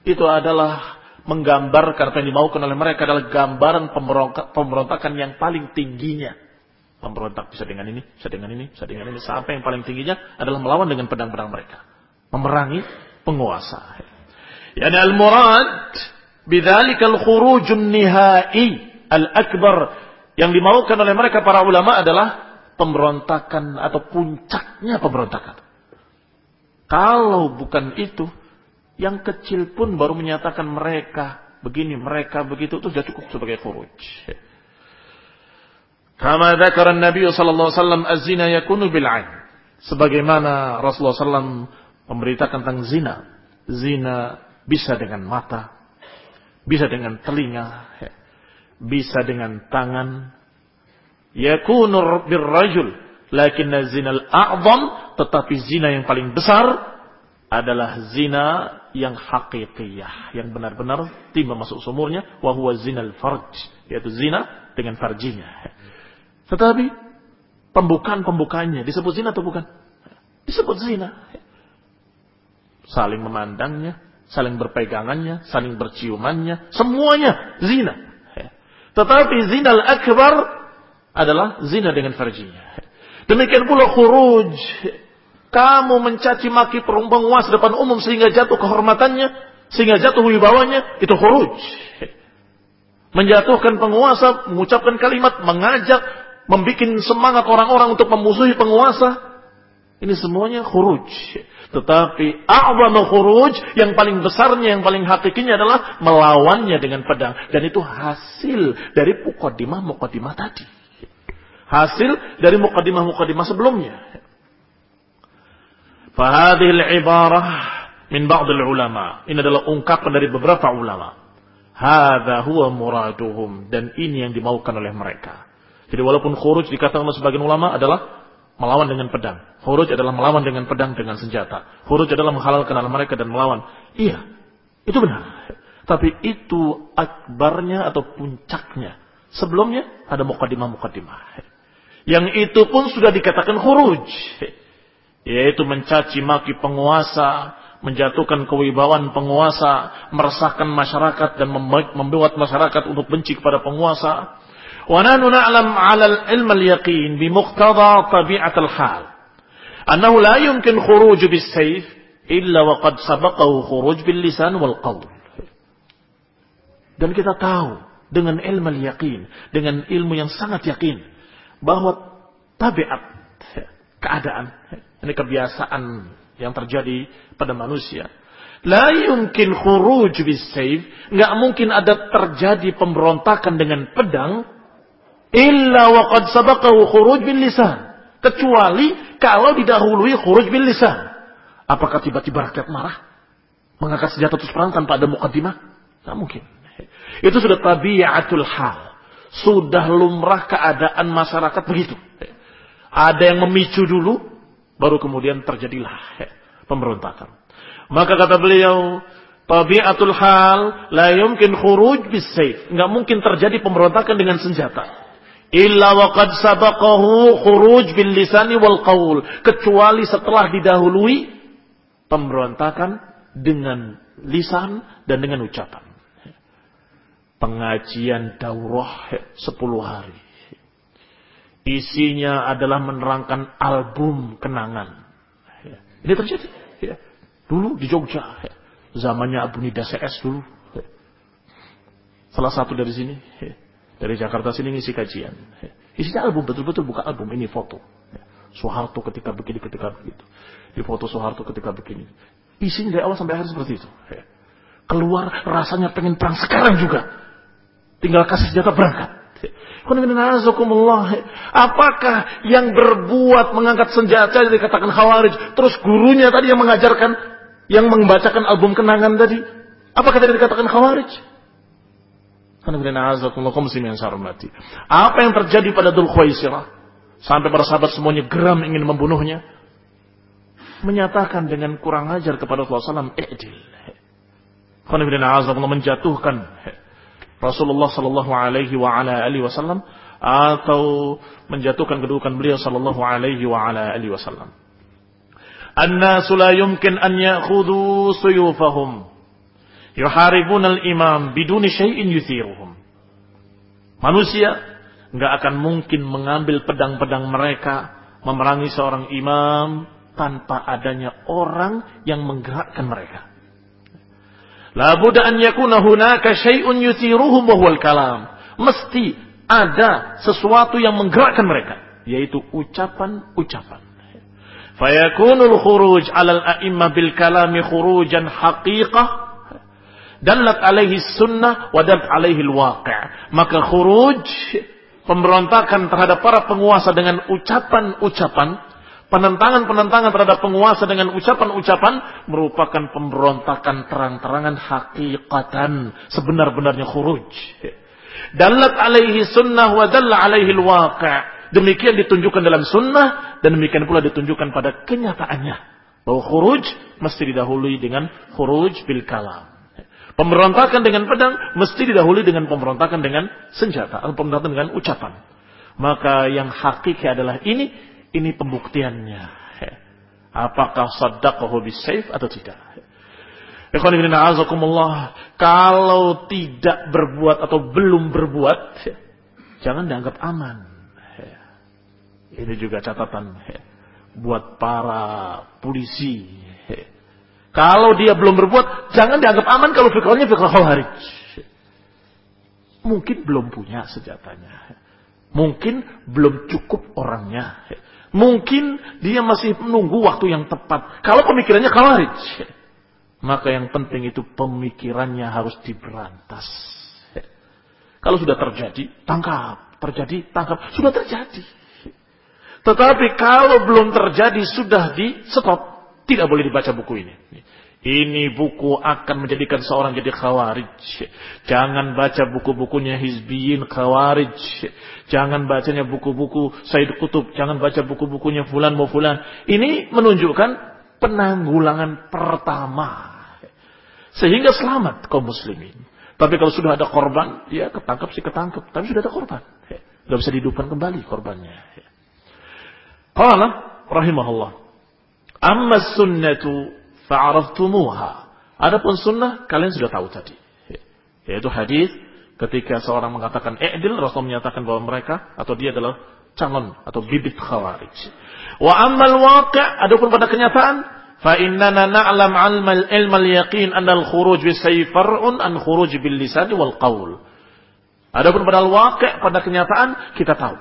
itu adalah menggambarkan apa yang dimaukan oleh mereka adalah gambaran pemberontakan yang paling tingginya. Pemberontak bisa dengan ini, bisa dengan ini, bisa dengan ini. Sampai yang paling tingginya adalah melawan dengan pedang-pedang mereka. Memerangi penguasa. ya al-murad bidzalikal khurujun nihai al-akbar yang dimaukan oleh mereka para ulama adalah pemberontakan atau puncaknya pemberontakan. Kalau bukan itu, yang kecil pun baru menyatakan mereka begini, mereka begitu itu sudah cukup sebagai khuruj. Kama dzakara Nabi sallallahu alaihi wasallam az-zina yakunu bil. Sebagaimana Rasulullah SAW memberitakan tentang zina. Zina bisa dengan mata, bisa dengan telinga, bisa dengan tangan. Yakunu bir rajul, lakin zina al-a'zam, tetapi zina yang paling besar adalah zina yang hakikiyah, yang benar-benar tiba masuk sumurnya, wa huwa zinal farj, yaitu zina dengan farjinya. Tetapi pembukaan-pembukaannya disebut zina atau bukan? Disebut zina. Saling memandangnya, saling berpegangannya, saling berciumannya, semuanya zina. Tetapi zina al-akbar adalah zina dengan farjinya. Demikian pula khuruj. Kamu mencaci maki penguasa depan umum sehingga jatuh kehormatannya, sehingga jatuh wibawanya, itu khuruj. Menjatuhkan penguasa, mengucapkan kalimat, mengajak, membuat semangat orang-orang untuk memusuhi penguasa. Ini semuanya khuruj. Tetapi a'zamu khuruj yang paling besarnya, yang paling hakikinya adalah melawannya dengan pedang. Dan itu hasil dari mukaddimah-mukaddimah tadi. Hasil dari mukaddimah-mukaddimah sebelumnya. Fahadhil ibarah min ba'dil ulama. Ini adalah ungkapan dari beberapa ulama. Hadha huwa muraduhum. Dan ini yang dimaukan oleh mereka. Jadi walaupun khuruj dikatakan oleh sebagian ulama adalah melawan dengan pedang. Khuruj adalah melawan dengan pedang dengan senjata. Khuruj adalah menghalalkan alam mereka dan melawan. Iya, itu benar. Tapi itu akbarnya atau puncaknya. Sebelumnya ada mukadimah-mukadimah. Yang itu pun sudah dikatakan khuruj. Yaitu mencaci maki penguasa, menjatuhkan kewibawaan penguasa, meresahkan masyarakat dan membuat masyarakat untuk benci kepada penguasa Wa nahnu na'lam 'ala al-'ilm al-yaqin bi muqtada tabi'at al-hal. Annahu la yumkin khuruj bis-sayf illa wa qad sabaqahu khuruj bil-lisan wal-qawl. Dan kita tahu dengan ilmu yakin, dengan ilmu yang sangat yakin bahwa tabiat keadaan, ini kebiasaan yang terjadi pada manusia. La yumkin khuruj bisayf, nggak mungkin ada terjadi pemberontakan dengan pedang Illa waqad sabaqahu khuruj bil lisan. Kecuali kalau didahului khuruj bil lisan. Apakah tiba-tiba rakyat marah? Mengangkat senjata terus perang tanpa ada mukaddimah? Tidak mungkin. Itu sudah tabiatul hal. Sudah lumrah keadaan masyarakat begitu. Ada yang memicu dulu, baru kemudian terjadilah pemberontakan. Maka kata beliau, tabiatul hal la yumkin khuruj bis saif. Enggak mungkin terjadi pemberontakan dengan senjata. Illa waqad sabaqahu khuruj bil lisani wal qaul. Kecuali setelah didahului pemberontakan dengan lisan dan dengan ucapan. Pengajian daurah 10 hari. Isinya adalah menerangkan album kenangan. Ini terjadi. Dulu di Jogja. Zamannya Abu Nida CS dulu. Salah satu dari sini. Dari Jakarta sini ngisi kajian. Isinya album, betul-betul buka album. Ini foto. Soeharto ketika begini, ketika begitu. Di foto Soeharto ketika begini. Isinya dari awal sampai akhir seperti itu. Keluar rasanya pengen perang sekarang juga. Tinggal kasih senjata berangkat. Apakah yang berbuat mengangkat senjata yang dikatakan khawarij. Terus gurunya tadi yang mengajarkan. Yang membacakan album kenangan tadi. Apakah tadi dikatakan khawarij? Apa yang terjadi pada Dhul Khuwaisirah? Sampai para sahabat semuanya geram ingin membunuhnya. Menyatakan dengan kurang ajar kepada Rasulullah SAW. I'dil. Menjatuhkan Rasulullah Sallallahu Alaihi Wasallam atau menjatuhkan kedudukan beliau Sallallahu Alaihi Wasallam. An-nasu la yumkin an ya'khudhu suyufahum yuharibun al-imam biduni syai'in yuthiruhum. Manusia nggak akan mungkin mengambil pedang-pedang mereka memerangi seorang imam tanpa adanya orang yang menggerakkan mereka. La budda an yakuna hunaka syai'un yuthiruhum wa huwal kalam. Mesti ada sesuatu yang menggerakkan mereka, yaitu ucapan-ucapan. Fayakunul khuruj 'alal a'imma bil kalami khurujan haqiqah Dalat alaihi sunnah wa dalat alaihi waqi'. Maka khuruj pemberontakan terhadap para penguasa dengan ucapan-ucapan, penentangan-penentangan terhadap penguasa dengan ucapan-ucapan merupakan pemberontakan terang-terangan hakikatan sebenar-benarnya khuruj. Dalat alaihi sunnah wa dalla alaihi waqi'. Demikian ditunjukkan dalam sunnah dan demikian pula ditunjukkan pada kenyataannya bahwa khuruj mesti didahului dengan khuruj bil kalam. Pemberontakan dengan pedang mesti didahului dengan pemberontakan dengan senjata atau pemberontakan dengan ucapan. Maka yang hakiki adalah ini, ini pembuktiannya. Apakah saddaqahu bisayf atau tidak? Kalau tidak berbuat atau belum berbuat, jangan dianggap aman. Ini juga catatan buat para polisi kalau dia belum berbuat, jangan dianggap aman kalau fikrahnya fikrah khawarij. Mungkin belum punya senjatanya. Mungkin belum cukup orangnya. Mungkin dia masih menunggu waktu yang tepat. Kalau pemikirannya khawarij. Maka yang penting itu pemikirannya harus diberantas. Kalau sudah terjadi, tangkap. Terjadi, tangkap. Sudah terjadi. Tetapi kalau belum terjadi, sudah di stop. Tidak boleh dibaca buku ini. Ini buku akan menjadikan seorang jadi khawarij. Jangan baca buku-bukunya Hizbiyin khawarij. Jangan bacanya buku-buku Said Kutub. Jangan baca buku-bukunya Fulan mau Fulan. Ini menunjukkan penanggulangan pertama. Sehingga selamat kaum muslimin. Tapi kalau sudah ada korban, ya ketangkap sih ketangkap. Tapi sudah ada korban. Gak bisa dihidupkan kembali korbannya. Qala rahimahullah. Amma sunnatu fa'araftumuha. Adapun sunnah kalian sudah tahu tadi. Yaitu hadis ketika seorang mengatakan i'dil Rasul menyatakan bahwa mereka atau dia adalah calon atau bibit khawarij. Wa ammal waqi' adapun pada kenyataan fa innana na'lam 'ilmal ilmal yaqin anna al-khuruj bisayf far'un an khuruj bil lisan wal qaul. Adapun pada al-waqi' pada kenyataan kita tahu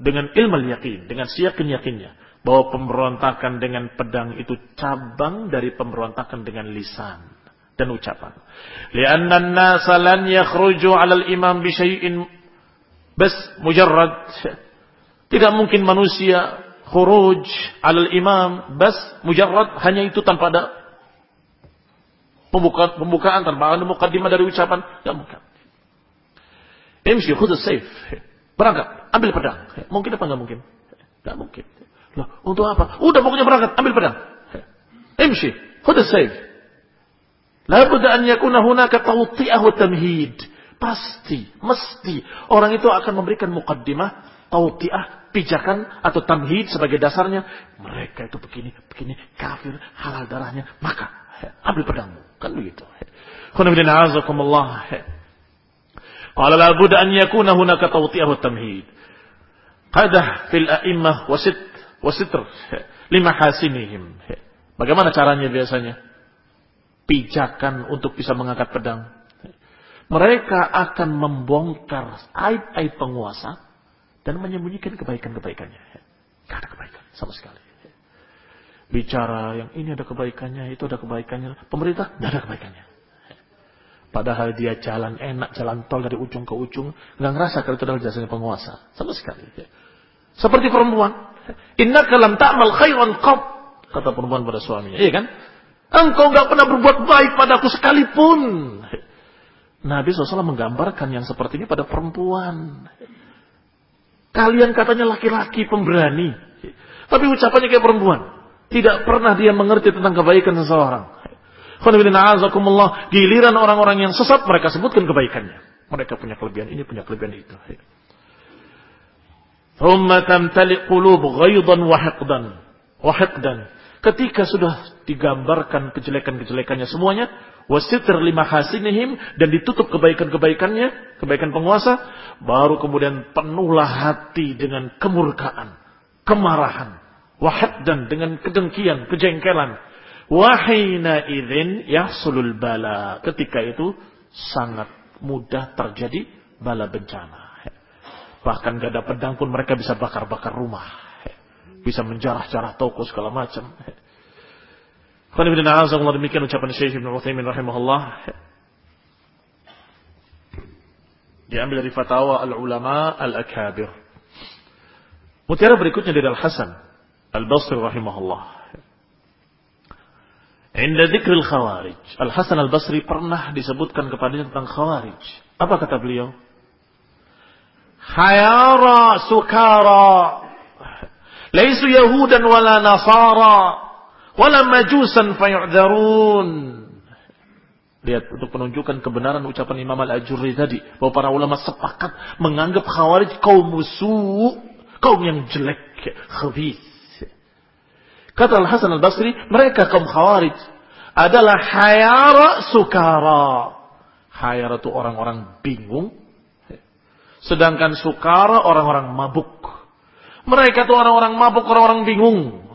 dengan ilmu yakin, dengan siyakin yakinnya bahwa pemberontakan dengan pedang itu cabang dari pemberontakan dengan lisan dan ucapan. Lianna an-nasa lan yakhruju 'ala al-imam bi syai'in bas mujarrad. Tidak mungkin manusia khuruj 'ala al-imam bas mujarrad hanya itu tanpa ada pembukaan, pembukaan tanpa ada mukaddimah dari ucapan, tidak mungkin. Imshi khudh as-sayf. Berangkat, ambil pedang. Mungkin apa enggak mungkin? Enggak mungkin. Loh, untuk apa? Udah pokoknya berangkat, ambil pedang. Imshi, khudh sayf. La budda an yakuna hunaka tawti'ah wa tamhid. Pasti, mesti orang itu akan memberikan mukaddimah, tawti'ah, pijakan atau tamhid sebagai dasarnya. Mereka itu begini, begini, kafir, halal darahnya, maka ambil pedangmu. Kan begitu. Khunabidina azakumullah. Qala la budda an yakuna hunaka tawti'ah wa tamhid. Qadah fil a'immah wasit wasitr lima hasinihim. Bagaimana caranya biasanya? Pijakan untuk bisa mengangkat pedang. Mereka akan membongkar aib-aib penguasa dan menyembunyikan kebaikan-kebaikannya. Tidak ada kebaikan sama sekali. Bicara yang ini ada kebaikannya, itu ada kebaikannya. Pemerintah tidak ada kebaikannya. Padahal dia jalan enak, jalan tol dari ujung ke ujung. Nggak ngerasa kalau itu adalah jasanya penguasa. Sama sekali. Seperti perempuan. Inna kalam ta'mal khairan qab. Kata perempuan pada suaminya. Iya kan? Engkau nggak pernah berbuat baik padaku sekalipun. Nabi SAW menggambarkan yang seperti ini pada perempuan. Kalian katanya laki-laki pemberani. Tapi ucapannya kayak perempuan. Tidak pernah dia mengerti tentang kebaikan seseorang. Giliran orang-orang yang sesat mereka sebutkan kebaikannya. Mereka punya kelebihan ini, punya kelebihan itu. Ketika sudah digambarkan kejelekan-kejelekannya semuanya, wasitr lima hasinihim dan ditutup kebaikan-kebaikannya, kebaikan penguasa, baru kemudian penuhlah hati dengan kemurkaan, kemarahan, dan dengan kedengkian, kejengkelan, Wahina idzin yahsulul bala. Ketika itu sangat mudah terjadi bala bencana. Bahkan gak ada pedang pun mereka bisa bakar-bakar rumah. Bisa menjarah-jarah toko segala macam. Qanibina Allah demikian ucapan Syekh Ibn Uthaymin rahimahullah. Diambil dari fatwa al-ulama al-akabir. Mutiara berikutnya dari Al-Hasan Al-Basri rahimahullah. Inda dzikril khawarij. Al-Hasan al-Basri pernah disebutkan kepadanya tentang khawarij. Apa kata beliau? Hayara sukara. Laisu yahudan wala nasara. Wala majusan fayu'dharun. Lihat untuk menunjukkan kebenaran ucapan Imam Al-Ajurri tadi. Bahwa para ulama sepakat menganggap khawarij kaum musuh. Kaum yang jelek. Khabith. Kata Al-Hasan Al-Basri, mereka kaum khawarij adalah hayara sukara. Hayara itu orang-orang bingung. Sedangkan sukara orang-orang mabuk. Mereka itu orang-orang mabuk, orang-orang bingung.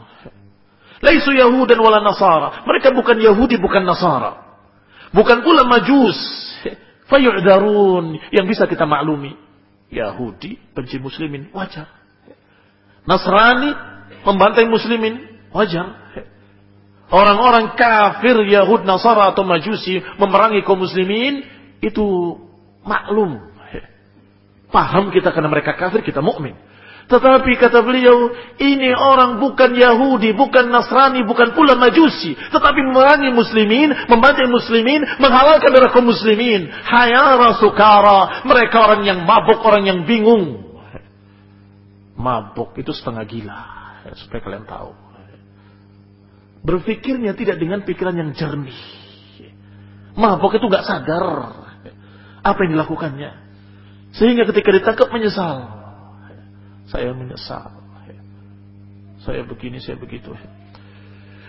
Laisu Yahudan wala Nasara. Mereka bukan Yahudi, bukan Nasara. Bukan pula Majus. Fayu'darun. Yang bisa kita maklumi. Yahudi benci muslimin. Wajar. Nasrani membantai muslimin. Wajar. Orang-orang kafir Yahud, Nasara atau Majusi memerangi kaum muslimin itu maklum. Paham kita karena mereka kafir, kita mukmin. Tetapi kata beliau, ini orang bukan Yahudi, bukan Nasrani, bukan pula Majusi. Tetapi memerangi muslimin, membantai muslimin, menghalalkan darah kaum muslimin. Hayara sukara. Mereka orang yang mabuk, orang yang bingung. Mabuk itu setengah gila. Supaya kalian tahu. Berpikirnya tidak dengan pikiran yang jernih. Mabok itu gak sadar apa yang dilakukannya. Sehingga ketika ditangkap menyesal. Saya menyesal. Saya begini, saya begitu.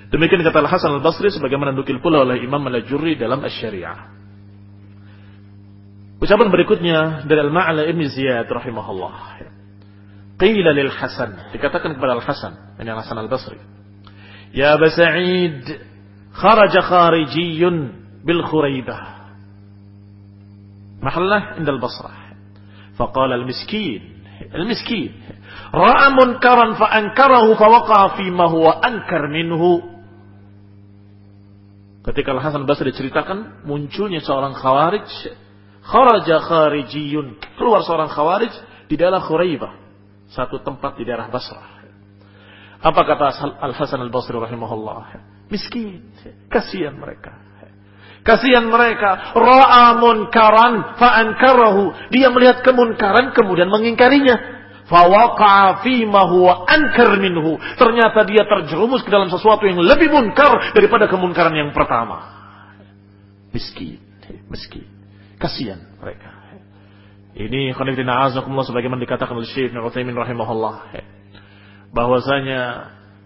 Demikian kata Al Hasan Al Basri sebagaimana nukil pula oleh Imam Al dalam Asy-Syariah. Ucapan berikutnya dari Al-Ma'la Ibn Ziyad rahimahullah. Qila lil Hasan, dikatakan kepada Al Hasan, ini Al Hasan Al Basri. Ya Aba Sa'id, kharaja kharijiyun bil Khuraibah. Mahallah indal Basrah. فقال المسكين المسكين رأى منكرا فأنكره فوقع فيما هو أنكر منه. Ketika Al-Hasan Basri diceritakan munculnya seorang khawarij. Kharaja kharijiyun. Keluar seorang khawarij di dalam Khuraibah. Satu tempat di daerah Basrah. Apa kata Al-Hasan Al-Basri rahimahullah? Miskin. Kasihan mereka. Kasihan mereka. Ra'a munkaran fa'ankarahu. Dia melihat kemunkaran kemudian mengingkarinya. Fawaqa'a fima huwa ankar minhu. Ternyata dia terjerumus ke dalam sesuatu yang lebih munkar daripada kemunkaran yang pertama. Miskin, miskin. Kasihan mereka. Ini khonifdina azakumullah sebagaimana dikatakan oleh Syekh Ibn Uthaymin rahimahullah bahwasanya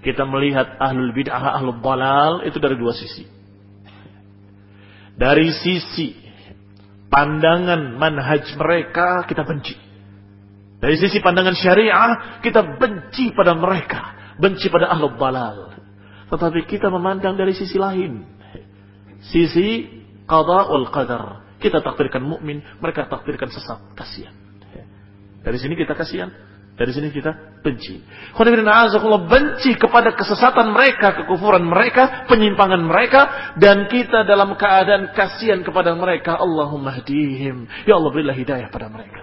kita melihat ahlul bid'ah, ahlul balal itu dari dua sisi. Dari sisi pandangan manhaj mereka kita benci. Dari sisi pandangan syariah kita benci pada mereka, benci pada ahlul balal. Tetapi kita memandang dari sisi lain. Sisi qada wal qadar. Kita takdirkan mukmin, mereka takdirkan sesat. Kasihan. Dari sini kita kasihan. Dari sini kita benci. benci kepada kesesatan mereka, kekufuran mereka, penyimpangan mereka, dan kita dalam keadaan kasihan kepada mereka. Allahumma hadihim. Ya Allah berilah hidayah pada mereka.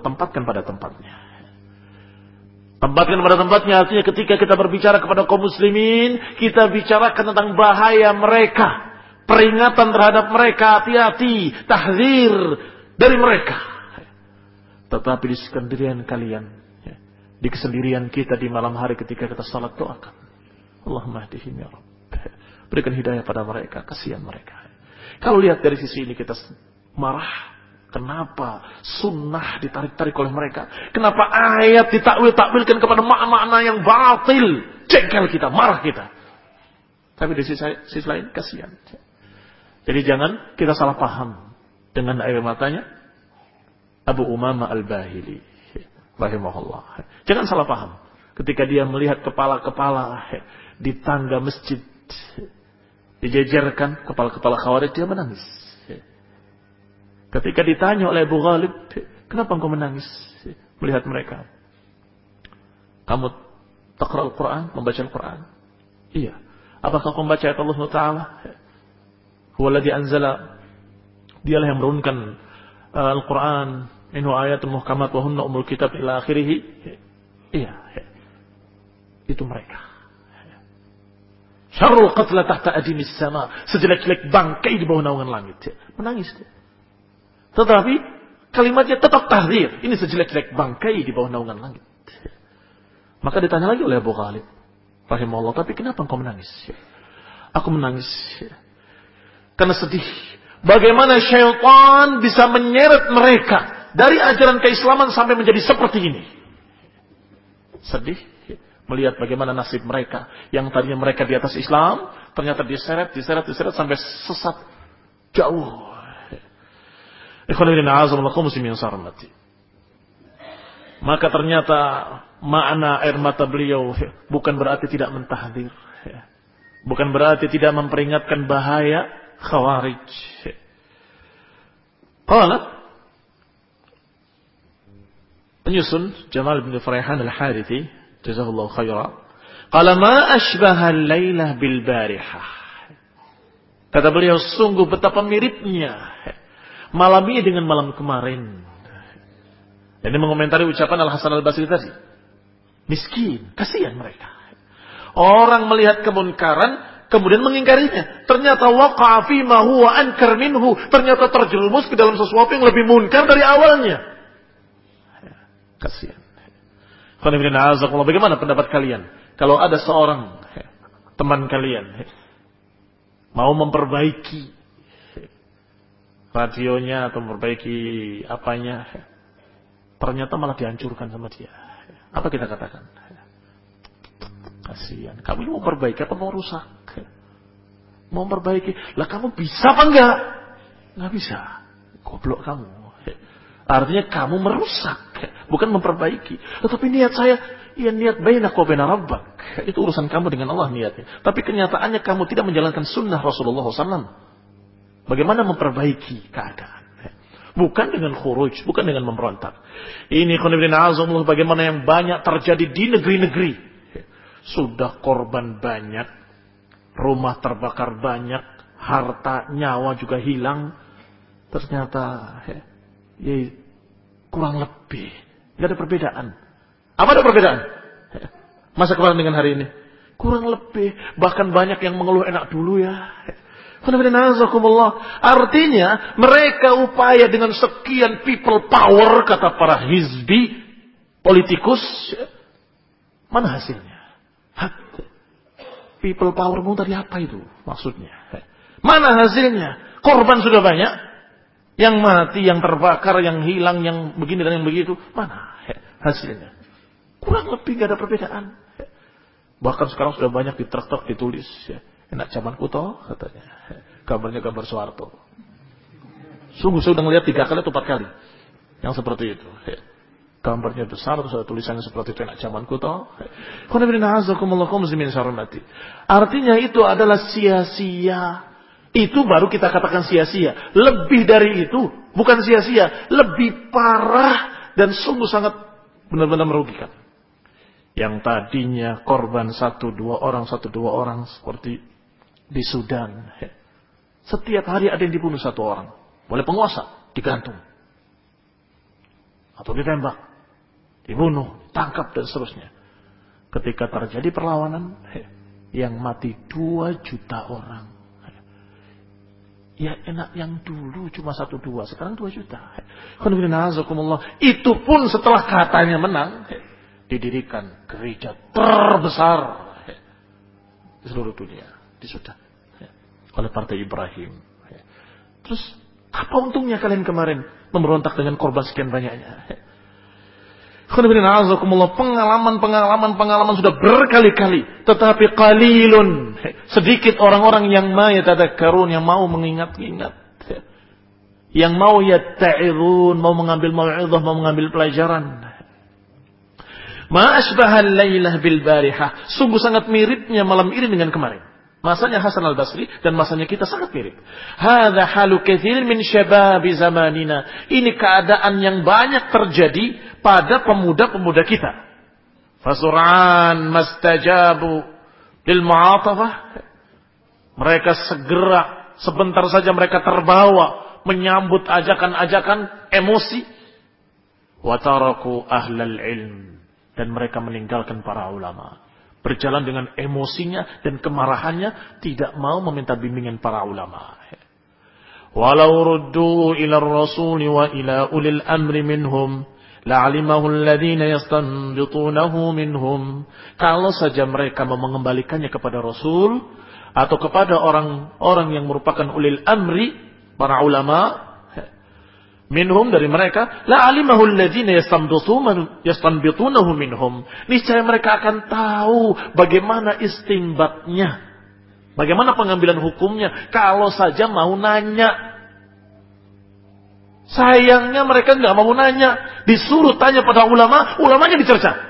Tempatkan pada tempatnya. Tempatkan pada tempatnya artinya ketika kita berbicara kepada kaum muslimin, kita bicarakan tentang bahaya mereka Peringatan terhadap mereka, hati-hati, tahzir dari mereka. Tetapi di kesendirian kalian, di kesendirian kita di malam hari ketika kita salat doakan. Allahumma hadihim ya Rabb. Berikan hidayah pada mereka, kasihan mereka. Kalau lihat dari sisi ini kita marah. Kenapa sunnah ditarik-tarik oleh mereka? Kenapa ayat ditakwil-takwilkan kepada makna-makna yang batil? Jengkel kita, marah kita. Tapi di sisi, sisi lain kasihan. Jadi jangan kita salah paham dengan air matanya Abu Umama Al-Bahili rahimahullah. Jangan salah paham. Ketika dia melihat kepala-kepala di tangga masjid dijejerkan kepala-kepala khawarij dia menangis. Ketika ditanya oleh Abu Ghalib, kenapa engkau menangis melihat mereka? Kamu takra Al-Quran, membaca Al-Quran? Iya. Apakah kau membaca ayat Allah Taala? Huwaladhi anzala. Dialah yang menurunkan uh, Al-Quran. Minhu ayatul muhkamat wa hunna umul kitab ila akhirih. Iya. Itu mereka. Syarul qatla tahta adimis sama. Sejelek-jelek bangkai di bawah naungan langit. Menangis dia. Tetapi kalimatnya tetap tahdir. Ini sejelek-jelek bangkai di bawah naungan langit. Maka ditanya lagi oleh Abu Ghalib. Rahimahullah. Tapi kenapa engkau menangis? Aku menangis. Karena sedih. Bagaimana syaitan bisa menyeret mereka dari ajaran keislaman sampai menjadi seperti ini. Sedih melihat bagaimana nasib mereka. Yang tadinya mereka di atas Islam ternyata diseret diseret diseret sampai sesat. Jauh. Maka ternyata makna air mata beliau bukan berarti tidak mentahdir. Bukan berarti tidak memperingatkan bahaya khawarij. Qala penyusun Jamal bin Faraihan al-Harithi Jazahullah khaira. Qala ma ashbaha laylah bil barihah. Kata beliau, sungguh betapa miripnya malam ini dengan malam kemarin. Ini mengomentari ucapan Al-Hasan Al-Basri tadi. Miskin, kasihan mereka. Orang melihat kemunkaran, kemudian mengingkarinya. Ternyata waqa'a ma huwa ankar minhu. Ternyata terjerumus ke dalam sesuatu yang lebih munkar dari awalnya. Kasihan. Bagaimana pendapat kalian? Kalau ada seorang teman kalian mau memperbaiki radionya atau memperbaiki apanya, ternyata malah dihancurkan sama dia. Apa kita katakan? Kasihan. Kamu mau perbaiki apa mau rusak? Mau perbaiki. Lah kamu bisa apa enggak? Enggak bisa. Goblok kamu. Artinya kamu merusak, bukan memperbaiki. Tetapi niat saya, ya niat baina wa baina rabbak. Itu urusan kamu dengan Allah niatnya. Tapi kenyataannya kamu tidak menjalankan sunnah Rasulullah SAW. Bagaimana memperbaiki keadaan? Bukan dengan khuruj, bukan dengan memberontak. Ini khonibin azamullah bagaimana yang banyak terjadi di negeri-negeri. Sudah korban banyak, rumah terbakar banyak, harta, nyawa juga hilang. Ternyata ya, kurang lebih. Tidak ada perbedaan. Apa ada perbedaan? Masa kemarin dengan hari ini? Kurang lebih. Bahkan banyak yang mengeluh enak dulu ya. Artinya mereka upaya dengan sekian people power kata para hizbi politikus mana hasilnya? People power dari apa itu maksudnya? Mana hasilnya? Korban sudah banyak, yang mati, yang terbakar, yang hilang, yang begini dan yang begitu. Mana hasilnya? Kurang lebih gak ada perbedaan. Bahkan sekarang sudah banyak di truk-truk ditulis. Ya. Enak zaman kuto katanya. Gambarnya gambar Soeharto. Sungguh saya sudah melihat tiga kali atau empat kali. Yang seperti itu. Ya. Gambarnya besar, terus ada tulisannya seperti itu enak zaman kuto. Artinya itu adalah sia-sia itu baru kita katakan sia-sia. Lebih dari itu, bukan sia-sia, lebih parah dan sungguh sangat benar-benar merugikan. Yang tadinya korban satu dua orang, satu dua orang seperti di Sudan. Setiap hari ada yang dibunuh satu orang. Boleh penguasa, digantung. Atau ditembak, dibunuh, tangkap dan seterusnya. Ketika terjadi perlawanan, yang mati dua juta orang Ya enak yang dulu cuma satu dua, sekarang dua juta. Itu pun setelah katanya menang, didirikan gereja terbesar di seluruh dunia di Sudan oleh Partai Ibrahim. Terus apa untungnya kalian kemarin memberontak dengan korban sekian banyaknya? Pengalaman, pengalaman, pengalaman sudah berkali-kali. Tetapi qalilun. Sedikit orang-orang yang karun yang mau mengingat-ingat. Yang mau yatta'idun, mau mengambil mau'idhah, mau mengambil pelajaran. Ma asbahal laylah bil barihah. Sungguh sangat miripnya malam ini dengan kemarin. Masanya Hasan al-Basri dan masanya kita sangat mirip. Hada halu kathir min syababi zamanina. Ini keadaan yang banyak terjadi pada pemuda-pemuda kita. Fasur'an mastajabu lil mu'atafah. Mereka segera, sebentar saja mereka terbawa menyambut ajakan-ajakan emosi. Wataraku ahlal ilm. Dan mereka meninggalkan para ulama berjalan dengan emosinya dan kemarahannya tidak mau meminta bimbingan para ulama. Walau ruddu ila rasuli wa ila ulil amri minhum la'alimahu alladhina yastanbitunahu minhum. Kalau saja mereka mau mengembalikannya kepada Rasul atau kepada orang-orang yang merupakan ulil amri, para ulama, minhum dari mereka la alimahu alladziina yastanbitunahu minhum. Niscaya mereka akan tahu bagaimana istimbatnya bagaimana pengambilan hukumnya. Kalau saja mau nanya sayangnya mereka nggak mau nanya. Disuruh tanya pada ulama ulamanya dicerca.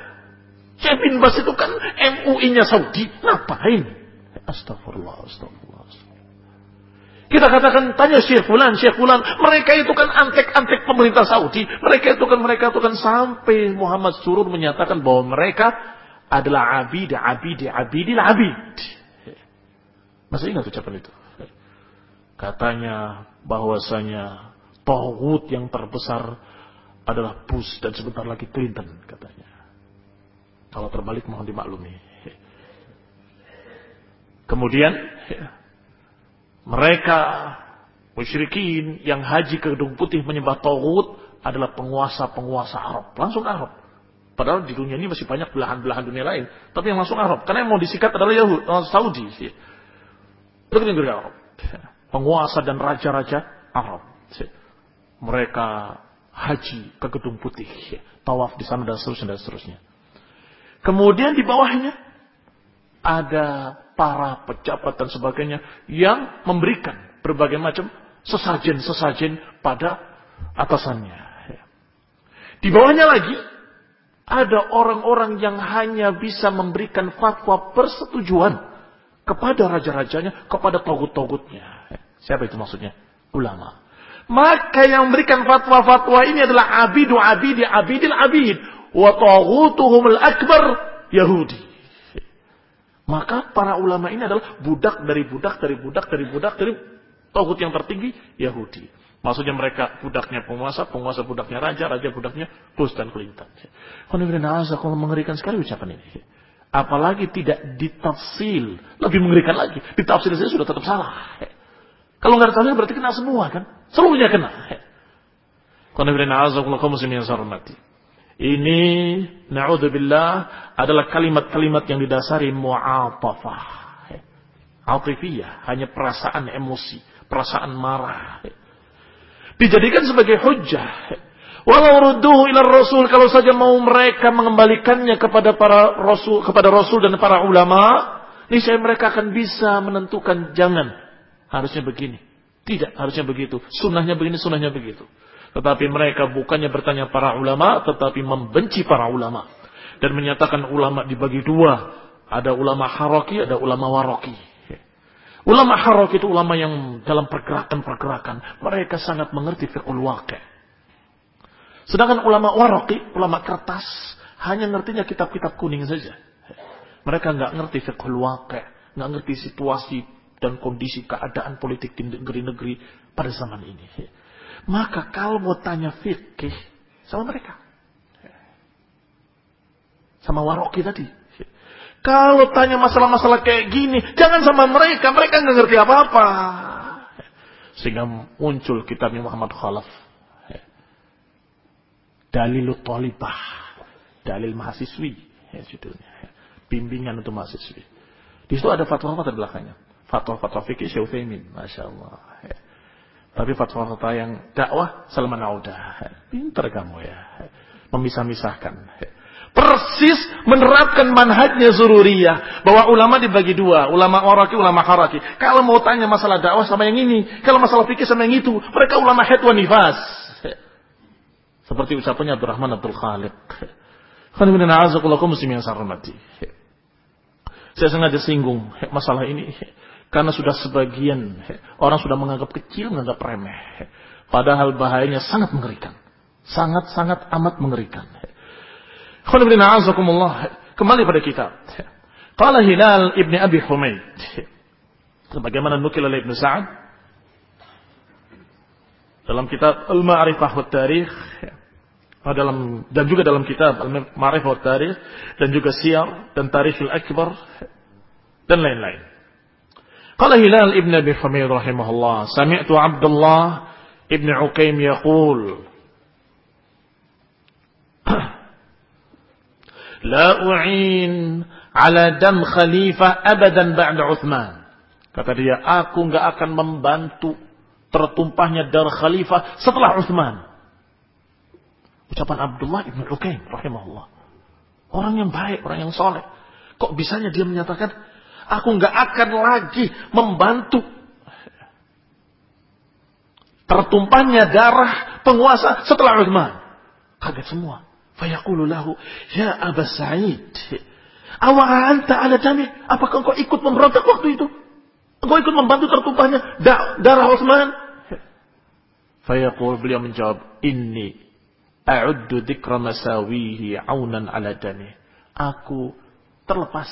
Bin Bas itu kan MUI-nya Saudi. Ngapain? Astagfirullah astagfirullah kita katakan tanya Syekh Fulan, Syekh Fulan. Mereka itu kan antek-antek pemerintah Saudi. Mereka itu kan mereka itu kan sampai Muhammad Surur menyatakan bahwa mereka adalah abid, abid, abidil abid. Masih ingat ucapan itu? Katanya bahwasanya Tawud yang terbesar adalah Bush dan sebentar lagi Clinton katanya. Kalau terbalik mohon dimaklumi. Kemudian mereka musyrikin yang haji ke Gedung Putih menyembah Tauhud adalah penguasa-penguasa Arab. Langsung Arab. Padahal di dunia ini masih banyak belahan-belahan dunia lain. Tapi yang langsung Arab. Karena yang mau disikat adalah Yahud, uh, Saudi. Itu negeri Arab. Penguasa dan raja-raja Arab. Mereka haji ke Gedung Putih. Tawaf di sana dan seterusnya dan seterusnya. Kemudian di bawahnya ada para pejabat dan sebagainya yang memberikan berbagai macam sesajen-sesajen pada atasannya. Di bawahnya lagi ada orang-orang yang hanya bisa memberikan fatwa persetujuan kepada raja-rajanya, kepada togut-togutnya. Siapa itu maksudnya? Ulama. Maka yang memberikan fatwa-fatwa ini adalah abidu abidi abidil abid. Wa taghutuhumul akbar Yahudi. Maka para ulama ini adalah budak dari budak dari budak dari budak dari tohut yang tertinggi Yahudi. Maksudnya mereka budaknya penguasa, penguasa budaknya raja, raja budaknya Bush dan Clinton. kalau mengerikan sekali ucapan ini. Apalagi tidak ditafsil. Lebih mengerikan lagi. Ditafsir saja sudah tetap salah. Kalau nggak ditafsir berarti kena semua kan. Seluruhnya kena. Kaum muslimin yang hormati. Ini naudzubillah adalah kalimat-kalimat yang didasari mu'atafah. Atifiyah, hanya perasaan emosi, perasaan marah. Dijadikan sebagai hujah. Walau rudduhu ila rasul kalau saja mau mereka mengembalikannya kepada para rasul kepada rasul dan para ulama, niscaya mereka akan bisa menentukan jangan harusnya begini. Tidak, harusnya begitu. Sunnahnya begini, sunnahnya begitu. Tetapi mereka bukannya bertanya para ulama, tetapi membenci para ulama. Dan menyatakan ulama dibagi dua. Ada ulama haroki, ada ulama waroki. Ulama haroki itu ulama yang dalam pergerakan-pergerakan. Mereka sangat mengerti fiqhul waqi. Sedangkan ulama waroki, ulama kertas, hanya ngertinya kitab-kitab kuning saja. Mereka nggak ngerti fiqhul waqi, nggak ngerti situasi dan kondisi keadaan politik di negeri-negeri pada zaman ini. Maka kalau mau tanya fikih sama mereka. Sama waroki tadi. Kalau tanya masalah-masalah kayak gini, jangan sama mereka. Mereka nggak ngerti apa-apa. Sehingga muncul kitabnya Muhammad Khalaf. Dalilut Talibah. Dalil mahasiswi. Ya, judulnya. Bimbingan untuk mahasiswi. Di situ ada fatwa-fatwa belakangnya. Fatwa-fatwa fikih Syekh Utsaimin. Masya Allah. Tapi fatwa-fatwa yang dakwah Salman Auda. Pinter kamu ya. Memisah-misahkan. Persis menerapkan manhajnya sururiyah. Bahwa ulama dibagi dua. Ulama oraki, ulama haraki. Kalau mau tanya masalah dakwah sama yang ini. Kalau masalah fikih sama yang itu. Mereka ulama head wa nifas. Seperti ucapannya Abdul muslim yang saya Saya sengaja singgung masalah ini. Karena sudah sebagian orang sudah menganggap kecil, menganggap remeh. Padahal bahayanya sangat mengerikan. Sangat-sangat amat mengerikan. Kembali pada kitab. Qala Hilal ibni Abi Humaid. Sebagaimana nukil oleh Ibn Sa'ad. Dalam kitab Al-Ma'rifah wa Tarikh. Dalam, dan juga dalam kitab Al-Ma'rifah wa Tarikh. Dan juga Siyar dan Tarikh Al-Akbar. Dan lain-lain. Qala Hilal ibn Abi Humayd rahimahullah, sami'tu Abdullah ibn Uqaim yaqul La u'in ala dam khalifah abadan ba'da Uthman. Kata dia, aku nggak akan membantu tertumpahnya darah khalifah setelah Uthman. Ucapan Abdullah ibn Uqaim rahimahullah. Orang yang baik, orang yang soleh. Kok bisanya dia menyatakan Aku nggak akan lagi membantu tertumpahnya darah penguasa setelah Uthman. Kaget semua. Fayaqulu lahu, Ya Aba Sa'id, awa anta ala dami? Apakah engkau ikut memberontak waktu itu? Engkau ikut membantu tertumpahnya darah Uthman? Fayaqul beliau menjawab, Inni a'uddu dhikra masawihi aunan ala dami. Aku terlepas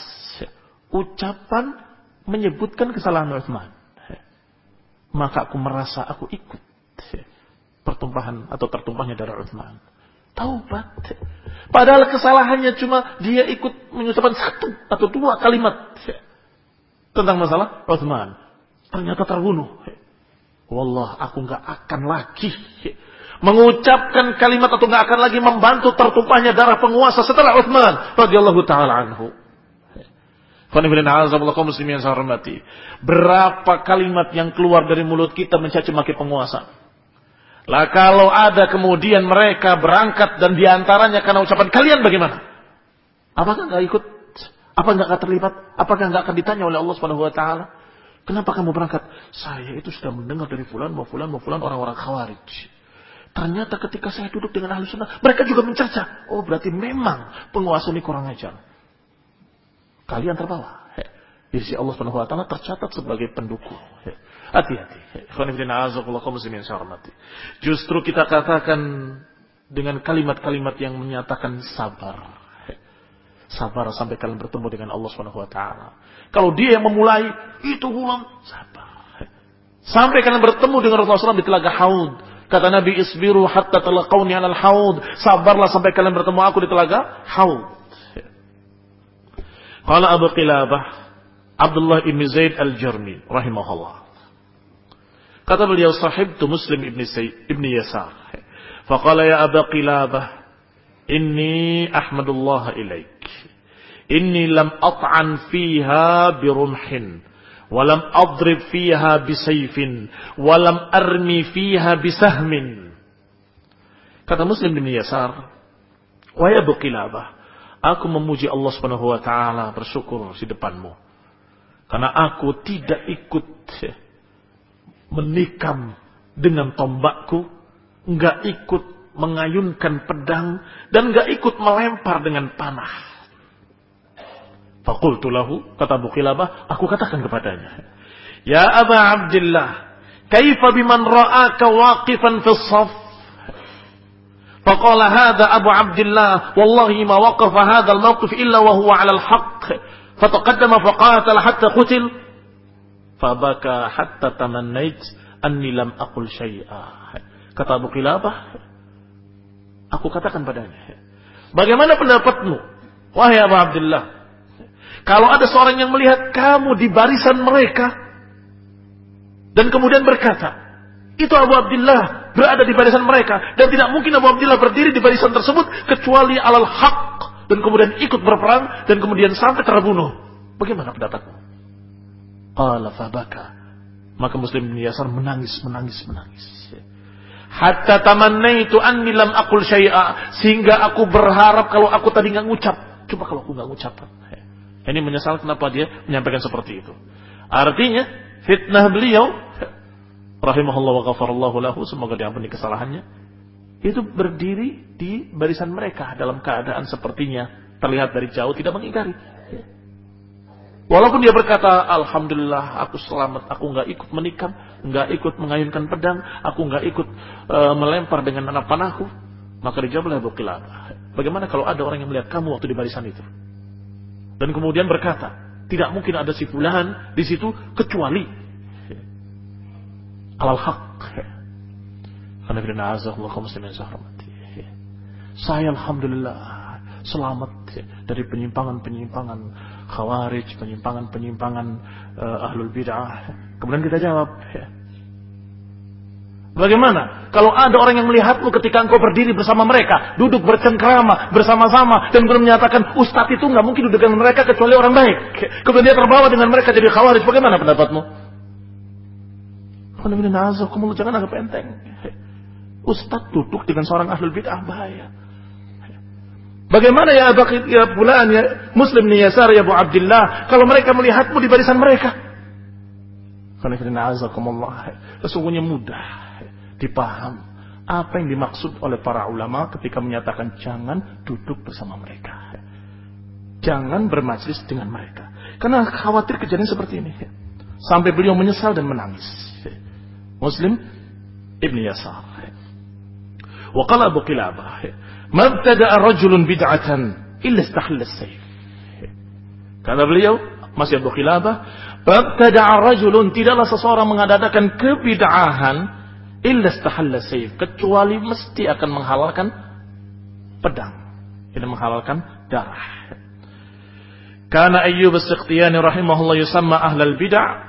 ucapan menyebutkan kesalahan Utsman. Maka aku merasa aku ikut pertumpahan atau tertumpahnya darah Utsman. Taubat. Padahal kesalahannya cuma dia ikut mengucapkan satu atau dua kalimat tentang masalah Utsman. Ternyata terbunuh. Wallah, aku nggak akan lagi mengucapkan kalimat atau nggak akan lagi membantu tertumpahnya darah penguasa setelah Utsman radhiyallahu taala anhu. Muslimin. Berapa kalimat yang keluar dari mulut kita mencaci maki penguasa. Lah kalau ada kemudian mereka berangkat dan di antaranya karena ucapan kalian bagaimana? Apakah nggak ikut? Apa nggak terlibat? Apakah nggak akan ditanya oleh Allah Subhanahu Wa Taala? Kenapa kamu berangkat? Saya itu sudah mendengar dari fulan, mau fulan, mau fulan orang-orang khawarij. Ternyata ketika saya duduk dengan ahli sunnah, mereka juga mencerca. Oh berarti memang penguasa ini kurang ajar kalian terbawa. Di sisi Allah Subhanahu wa taala tercatat sebagai pendukung. Hati-hati. Justru kita katakan dengan kalimat-kalimat yang menyatakan sabar. Sabar sampai kalian bertemu dengan Allah Subhanahu wa taala. Kalau dia yang memulai, itu hulam sabar. Sampai kalian bertemu dengan Rasulullah SAW di telaga Haud. Kata Nabi isbiru hatta talaqawni alal haud. Sabarlah sampai kalian bertemu aku di telaga Haud. Qala Abu Qilabah Abdullah ibn Zaid al-Jarmi rahimahullah. Kata beliau sahib tu Muslim ibn, Sayyid, ibn Yasar. Faqala ya Abu Qilabah inni ahmadullah ilaik. Inni lam at'an fiha birumhin. Walam adrib fiha bisayfin. Walam armi fiha bisahmin. Kata Muslim ibn Yasar. Wa ya Abu Qilabah. Aku memuji Allah Subhanahu wa taala, bersyukur di depanmu. Karena aku tidak ikut menikam dengan tombakku, enggak ikut mengayunkan pedang dan enggak ikut melempar dengan panah. Fakultu lahu, kata Abu Qilabah, aku katakan kepadanya, Ya Aba Abdullah, kaifa biman ra'aka waqifan fi? فقال هذا أبو عبد الله والله ما وقف هذا الموقف إلا وهو على الحق فتقدم فقاتل حتى قتل فبكى حتى تمنيت أني لم أقل شيئا kata Abu Qilabah aku katakan padanya bagaimana pendapatmu wahai Abu Abdullah kalau ada seorang yang melihat kamu di barisan mereka dan kemudian berkata Itu Abu Abdullah berada di barisan mereka. Dan tidak mungkin Abu Abdullah berdiri di barisan tersebut kecuali alal haq. Dan kemudian ikut berperang dan kemudian sampai terbunuh. Bagaimana pendapatmu? Qala fabaka. Maka Muslim bin Yasar menangis, menangis, menangis. Hatta tamannaitu anni lam aqul syai'a. Sehingga aku berharap kalau aku tadi nggak ngucap. Coba kalau aku nggak ngucap. Ini menyesal kenapa dia menyampaikan seperti itu. Artinya, fitnah beliau rahimahullah wa ghafarallahu lahu, semoga diampuni kesalahannya. Itu berdiri di barisan mereka dalam keadaan sepertinya terlihat dari jauh tidak mengingkari. Walaupun dia berkata, Alhamdulillah aku selamat, aku nggak ikut menikam, nggak ikut mengayunkan pedang, aku nggak ikut uh, melempar dengan anak panahku. Maka dijawab oleh Abu Bagaimana kalau ada orang yang melihat kamu waktu di barisan itu? Dan kemudian berkata, tidak mungkin ada si fulan di situ kecuali alal haq. Saya alhamdulillah selamat dari penyimpangan-penyimpangan khawarij, penyimpangan-penyimpangan uh, ahlul bid'ah. Kemudian kita jawab, Bagaimana? Kalau ada orang yang melihatmu ketika engkau berdiri bersama mereka, duduk bercengkrama bersama-sama dan kemudian menyatakan ustadz itu nggak mungkin duduk dengan mereka kecuali orang baik. Kemudian dia terbawa dengan mereka jadi khawarij. Bagaimana pendapatmu? Jangan anggap enteng. Ustadz duduk dengan seorang ahlul bid'ah bahaya. Bagaimana ya Abu ya Fulan ya Muslim nih Yasar ya Abu Abdullah kalau mereka melihatmu di barisan mereka? Sesungguhnya mudah dipaham apa yang dimaksud oleh para ulama ketika menyatakan jangan duduk bersama mereka. Jangan bermajlis dengan mereka. Karena khawatir kejadian seperti ini. Sampai beliau menyesal dan menangis. Ibn Yasar. Wa qala Abu Qilabah, "Ma ibtada'a rajulun bid'atan illa istahalla as-sayf." Kata beliau, masih Abu Qilabah, "Ibtada'a rajulun tidaklah seseorang mengadakan kebid'ahan illa istahalla as-sayf, kecuali mesti akan menghalalkan pedang. Ini menghalalkan darah. Karena Ayyub as-Sikhtiyani rahimahullah yusamma ahlal bid'ah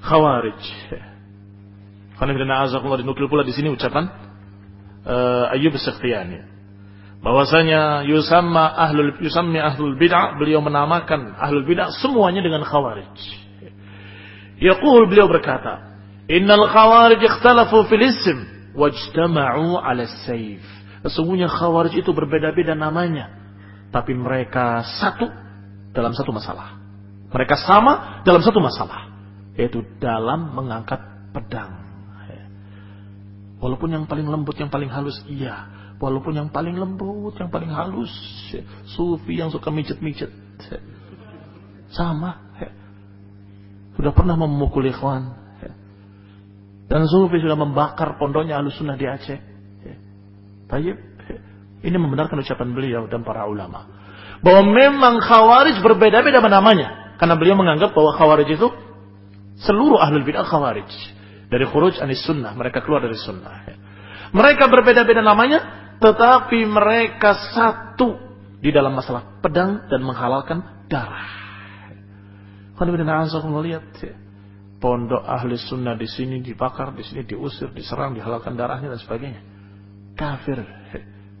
Khawarij. Karena dinukil pula di sini ucapan uh, Ayyub Sakhtiyani. Bahwasanya yusamma ahlul yusammi ahlul bid'ah beliau menamakan ahlul bid'ah semuanya dengan khawarij. Yaqul beliau berkata, "Innal khawarij ikhtalafu fil ism wajtama'u 'ala sayf." Sesungguhnya khawarij itu berbeda-beda namanya, tapi mereka satu dalam satu masalah. Mereka sama dalam satu masalah yaitu dalam mengangkat pedang. Walaupun yang paling lembut, yang paling halus, iya. Walaupun yang paling lembut, yang paling halus, sufi yang suka mijet-mijet, sama. Sudah pernah memukul ikhwan. Dan sufi sudah membakar pondoknya halus sunnah di Aceh. Tayyip. Ini membenarkan ucapan beliau dan para ulama. Bahwa memang khawarij berbeda-beda namanya. Karena beliau menganggap bahwa khawarij itu Seluruh ahlul bid'ah khawarij. Dari khuruj anis sunnah. Mereka keluar dari sunnah. Mereka berbeda-beda namanya. Tetapi mereka satu. Di dalam masalah pedang dan menghalalkan darah. Kalau lihat pondok ahli sunnah di sini dibakar, di sini diusir, diserang, dihalalkan darahnya dan sebagainya. Kafir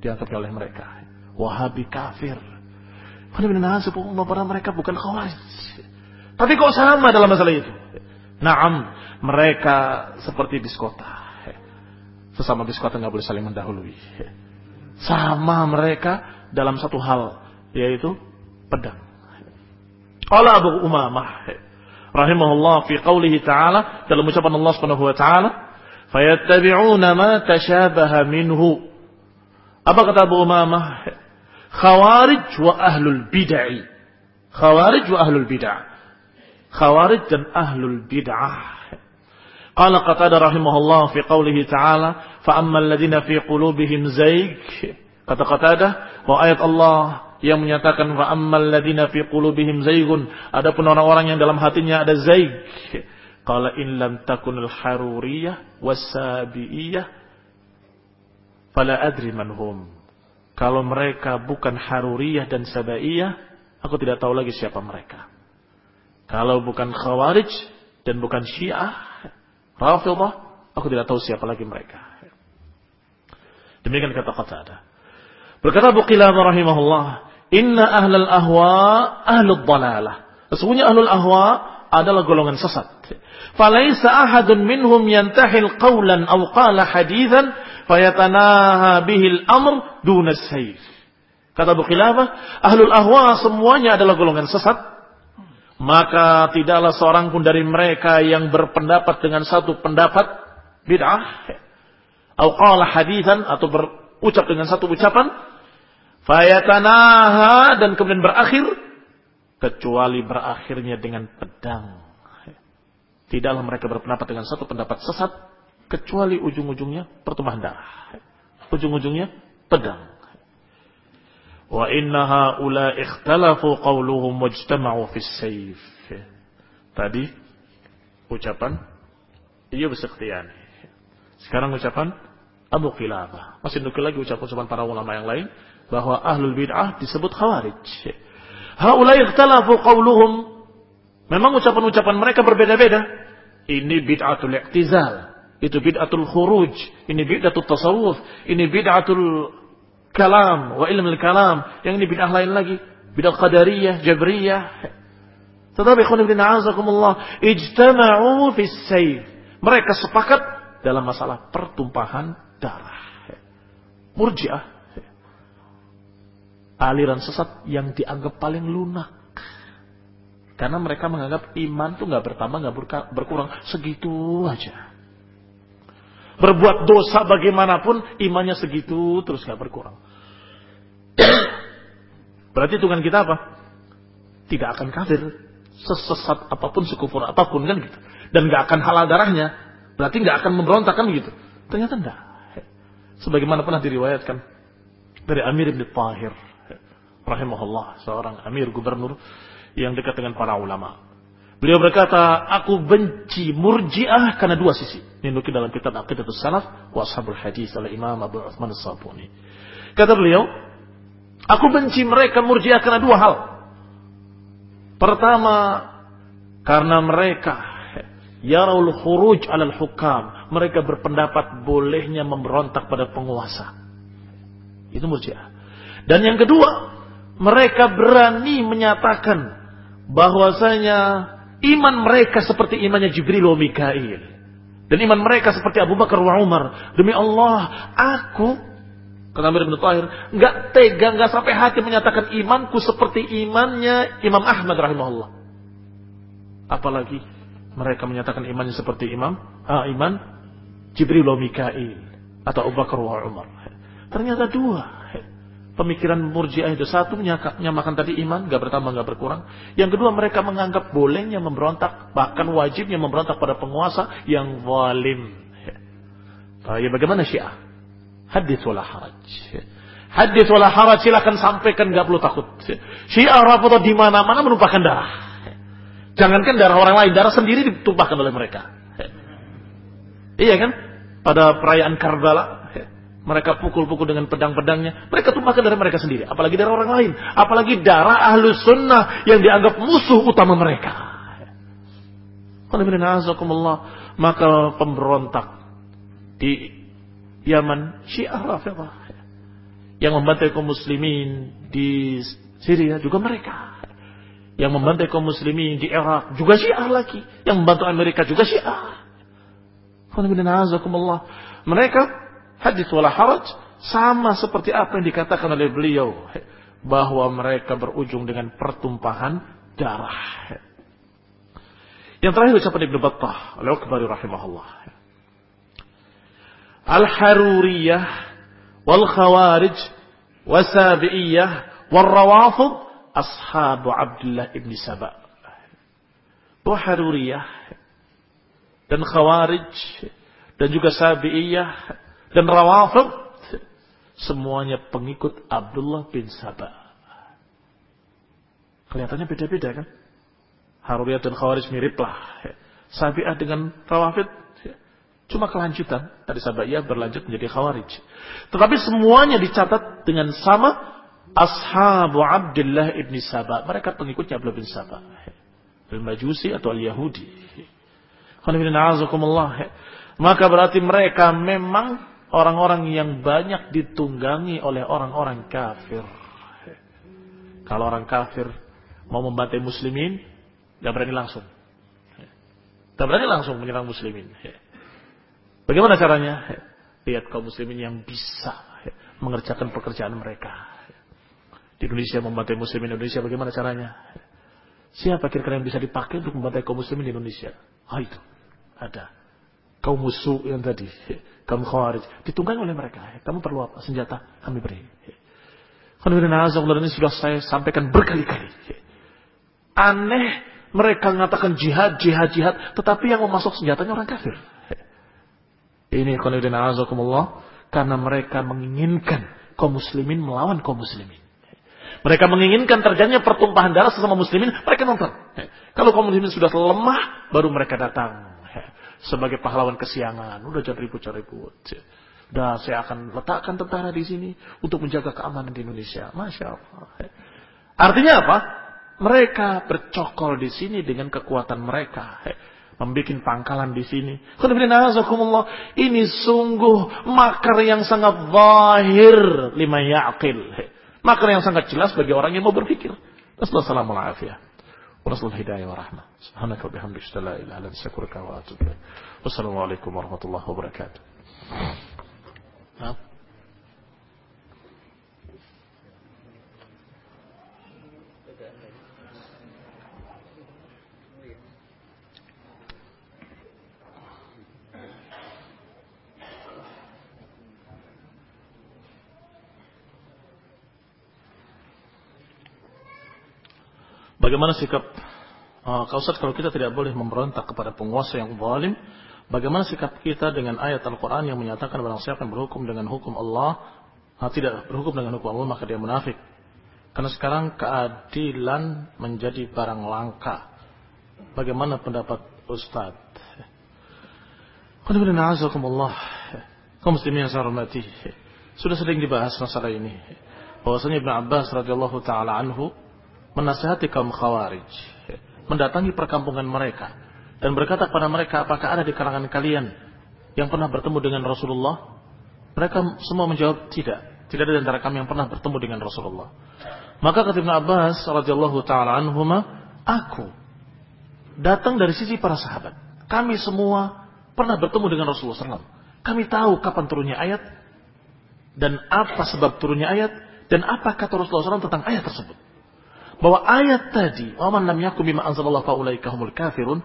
dianggap oleh mereka. Wahabi kafir. Karena mereka bukan khawarij. Tapi kok sama dalam masalah itu? Naam, mereka seperti biskota. Sesama biskota nggak boleh saling mendahului. Sama mereka dalam satu hal, yaitu pedang. Allah Abu Umamah rahimahullah fi qawlihi ta'ala dalam ucapan Allah Subhanahu wa taala fayattabi'una ma tashabaha minhu apa kata Abu Umamah khawarij wa ahlul bid'ah khawarij wa ahlul bid'ah Khawarij dan ahlul bid'ah. Qala Qatada rahimahullah fi qawlihi ta'ala, fa'ammal ladina fi qulubihim zaig. Kata Qatada, bahwa ayat Allah yang menyatakan fa'ammal ladina fi qulubihim zaigun. Adapun orang-orang yang dalam hatinya ada zaig. Qala in lam takunul haruriyah wasabi'iyah fala adri man hum. Kalau mereka bukan haruriyah dan sabaiyah, aku tidak tahu lagi siapa mereka. Kalau bukan khawarij dan bukan syiah, Rafidah, aku tidak tahu siapa lagi mereka. Demikian kata Qatadah. Berkata Abu Qilabah rahimahullah, "Inna ahlal ahwa ahlul dalalah." Sesungguhnya ahlul ahwa adalah golongan sesat. Falaisa ahadun minhum yantahil qawlan aw qala hadithan fayatanaha bihil amr duna sayf. Kata Abu Khilafah, ahlul ahwa semuanya adalah golongan sesat. Maka tidaklah seorang pun dari mereka yang berpendapat dengan satu pendapat bid'ah. Atau qala hadithan atau berucap dengan satu ucapan. Fayatanaha dan kemudian berakhir. Kecuali berakhirnya dengan pedang. Tidaklah mereka berpendapat dengan satu pendapat sesat. Kecuali ujung-ujungnya pertumpahan darah. Ujung-ujungnya pedang. Wa inna haula ikhtalafu qawluhum wajtama'u fis sayf. Tadi ucapan iya Iqtiyani. Sekarang ucapan Abu Qilabah. Masih nukil lagi ucapan-ucapan para ulama yang lain bahwa ahlul bid'ah disebut khawarij. Haula ikhtalafu qawluhum. Memang ucapan-ucapan mereka berbeda-beda. Ini bid'atul i'tizal. Itu bid'atul khuruj. Ini bid'atul tasawuf. Ini bid'atul kalam wa ilmu kalam yang ini bid'ah lain lagi. Bid'ah qadariyah jabriyah. Tetapi ikhwan ibn a'azakumullah ijtama'u fi sayf. Mereka sepakat dalam masalah pertumpahan darah. Murjiah. Aliran sesat yang dianggap paling lunak. Karena mereka menganggap iman itu nggak bertambah nggak berkurang. Segitu aja Berbuat dosa bagaimanapun imannya segitu terus gak berkurang. Berarti hitungan kita apa? Tidak akan kafir. Sesesat apa pun, sekufur apa pun kan gitu. Dan gak akan halal darahnya. Berarti gak akan memberontak kan gitu. Ternyata enggak. Sebagaimana pernah diriwayatkan dari Amir bin Tahir rahimahullah, seorang amir gubernur yang dekat dengan para ulama. Beliau berkata, aku benci murjiah karena dua sisi. Ini nukil dalam kitab Aqidatul Salaf wa Ashabul Hadis oleh Imam Abu Uthman As-Sabuni. Kata beliau, aku benci mereka murjiah karena dua hal. Pertama, karena mereka yaraul khuruj alal hukam. Mereka berpendapat bolehnya memberontak pada penguasa. Itu murjiah. Dan yang kedua, mereka berani menyatakan bahwasanya Iman mereka seperti imannya Jibril wa Mikail. Dan iman mereka seperti Abu Bakar wa Umar. Demi Allah, aku, kata Amir bin Tahir, nggak tega, nggak sampai hati menyatakan imanku seperti imannya Imam Ahmad rahimahullah. Apalagi mereka menyatakan imannya seperti imam, ah, iman Jibril wa Mikail. Atau Abu Bakar wa Umar. Ternyata dua pemikiran murjiah itu. Satu menyamakan tadi iman gak bertambah gak berkurang. Yang kedua mereka menganggap bolehnya memberontak bahkan wajibnya memberontak pada penguasa yang zalim. Ya bagaimana syiah? Hadis wala haraj. Hadis wala haraj silahkan sampaikan gak perlu takut. Syiah rafadah di mana-mana menumpahkan darah. Jangankan darah orang lain darah sendiri ditumpahkan oleh mereka. Iya kan? Pada perayaan Karbala mereka pukul-pukul dengan pedang-pedangnya. Mereka tumpahkan darah mereka sendiri. Apalagi darah orang lain. Apalagi darah ahlu sunnah yang dianggap musuh utama mereka. Maka pemberontak di Yaman Syiah Rafidah yang membantai kaum muslimin di Syria juga mereka. Yang membantai kaum muslimin di Irak juga Syiah lagi. Yang membantu Amerika juga Syiah. Mereka hadis wala haraj sama seperti apa yang dikatakan oleh beliau bahwa mereka berujung dengan pertumpahan darah. Yang terakhir ucapan Ibnu Battah Al-Ukbari rahimahullah. Al-Haruriyah wal Khawarij wasabi'iyah wal Rawafid ashabu Abdullah ibn Saba. Bahwa Haruriyah dan Khawarij dan juga Sabi'iyah dan Rawafid semuanya pengikut Abdullah bin Sabah. Kelihatannya beda-beda kan? Haruriyah dan Khawarij mirip lah. Sabi'ah dengan Rawafid cuma kelanjutan. Tadi Sabi'ah berlanjut menjadi Khawarij. Tetapi semuanya dicatat dengan sama Ashabu Abdullah ibn Sabah. Mereka pengikutnya Abdullah bin Sabah. Al-Majusi atau Al-Yahudi. Maka berarti mereka memang orang-orang yang banyak ditunggangi oleh orang-orang kafir. Kalau orang kafir mau membantai muslimin, gak berani langsung. Gak berani langsung menyerang muslimin. Bagaimana caranya? Lihat kaum muslimin yang bisa mengerjakan pekerjaan mereka. Di Indonesia membantai muslimin Indonesia bagaimana caranya? Siapa kira-kira yang bisa dipakai untuk membantai kaum muslimin di Indonesia? Ah itu. Ada. Kaum musuh yang tadi. Kaum khawarij. Ditunggangi oleh mereka. Kamu perlu apa? Senjata. Kami beri. Ini sudah saya sampaikan berkali-kali. Aneh mereka mengatakan jihad, jihad, jihad. Tetapi yang memasuk senjatanya orang kafir. Ini karena mereka menginginkan kaum muslimin melawan kaum muslimin. Mereka menginginkan terjadinya pertumpahan darah sesama muslimin, mereka nonton. Kalau kaum muslimin sudah lemah, baru mereka datang. Sebagai pahlawan kesiangan. Udah jangan ribut-jangan ribut. Udah saya akan letakkan tentara di sini untuk menjaga keamanan di Indonesia. Masya Allah. Artinya apa? Mereka bercokol di sini dengan kekuatan mereka membuat pangkalan di sini. Ini sungguh makar yang sangat zahir lima yaqil. Makar yang sangat jelas bagi orang yang mau berpikir. Wassalamualaikum warahmatullahi ونسأل الهداية ورحمة سبحانك وبحمدك لا إله إلا أنت والسلام عليكم ورحمة الله وبركاته. Bagaimana sikap uh, Kau Ustaz kalau kita tidak boleh memberontak kepada penguasa yang zalim, bagaimana sikap kita dengan ayat Al-Qur'an yang menyatakan barang siapa yang berhukum dengan hukum Allah, uh, tidak berhukum dengan hukum Allah maka dia munafik. Karena sekarang keadilan menjadi barang langka. Bagaimana pendapat Ustaz? Allah. Kaum muslimin yang saya hormati. Sudah sering dibahas masalah ini. Bahwasanya Ibn Abbas radhiyallahu taala anhu menasihati kaum khawarij. Mendatangi perkampungan mereka. Dan berkata kepada mereka, apakah ada di kalangan kalian yang pernah bertemu dengan Rasulullah? Mereka semua menjawab, tidak. Tidak ada di antara kami yang pernah bertemu dengan Rasulullah. Maka kata Ibn Abbas radhiyallahu taala anhuma, aku datang dari sisi para sahabat. Kami semua pernah bertemu dengan Rasulullah SAW. Kami tahu kapan turunnya ayat dan apa sebab turunnya ayat dan apa kata Rasulullah SAW tentang ayat tersebut bahwa ayat tadi, "Waman lam yakum bima anzalallahu faulaika humul kafirun"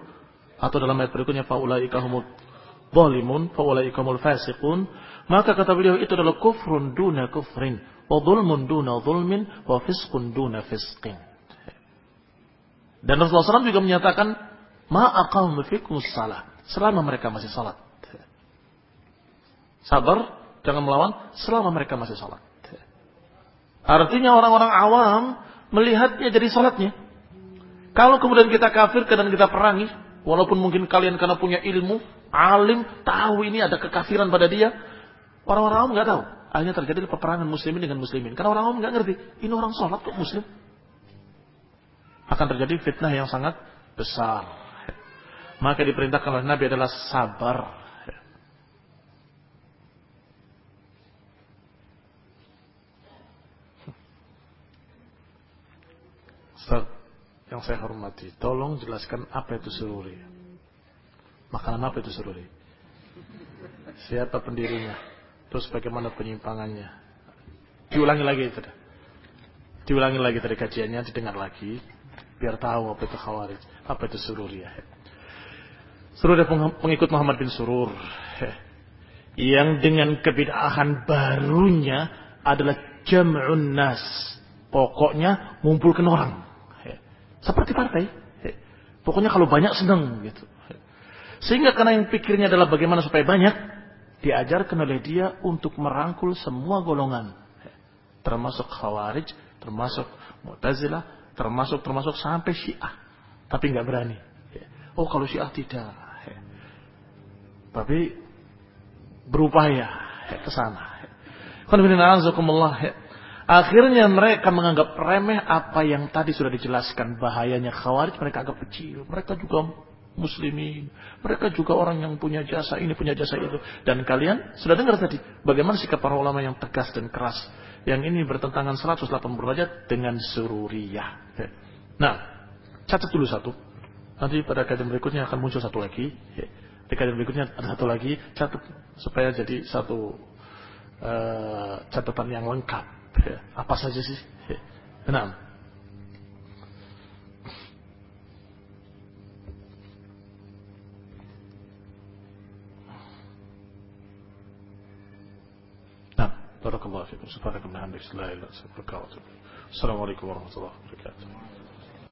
atau dalam ayat berikutnya faulaika humul zalimun, faulaika humul fasiqun, maka kata beliau itu adalah kufrun duna kufrin, wa dhulmun duna dhulmin, wa fisqun duna fisqin. Dan Rasulullah SAW juga menyatakan, "Ma aqamu fikum salah" selama mereka masih salat. Sabar, jangan melawan selama mereka masih salat. Artinya orang-orang awam melihatnya jadi sholatnya. Kalau kemudian kita kafirkan dan kita perangi, walaupun mungkin kalian karena punya ilmu, alim, tahu ini ada kekafiran pada dia, orang-orang awam nggak tahu. Akhirnya terjadi peperangan muslimin dengan muslimin. Karena orang awam nggak ngerti, ini orang sholat kok muslim. Akan terjadi fitnah yang sangat besar. Maka diperintahkan oleh Nabi adalah sabar Ustaz yang saya hormati, tolong jelaskan apa itu sururi. Makanan apa itu sururi? Siapa pendirinya? Terus bagaimana penyimpangannya? Diulangi lagi itu. Diulangi lagi tadi kajiannya, didengar lagi. Biar tahu apa itu khawarij. Apa itu sururi ya. Sururi pengikut Muhammad bin Surur. Yang dengan kebidahan barunya adalah jam'un nas. Pokoknya ngumpulkan orang. Seperti partai. Pokoknya kalau banyak senang gitu. Sehingga karena yang pikirnya adalah bagaimana supaya banyak, diajarkan oleh dia untuk merangkul semua golongan. Termasuk Khawarij, termasuk Mu'tazilah, termasuk termasuk sampai Syiah. Tapi nggak berani. Oh kalau Syiah tidak. Tapi berupaya ke sana. Akhirnya mereka menganggap remeh apa yang tadi sudah dijelaskan bahayanya khawarij mereka anggap kecil. Mereka juga muslimin. Mereka juga orang yang punya jasa ini, punya jasa itu. Dan kalian sudah dengar tadi bagaimana sikap para ulama yang tegas dan keras. Yang ini bertentangan 180 derajat dengan sururiyah. Nah, catat dulu satu. Nanti pada kajian berikutnya akan muncul satu lagi. Di kajian berikutnya ada satu lagi. Catat supaya jadi satu uh, catatan yang lengkap. Apa saja sih? Nah, بارك الله فيكم سبحانك اللهم وبحمدك لا اله الا انت استغفرك واتوب السلام عليكم ورحمه الله وبركاته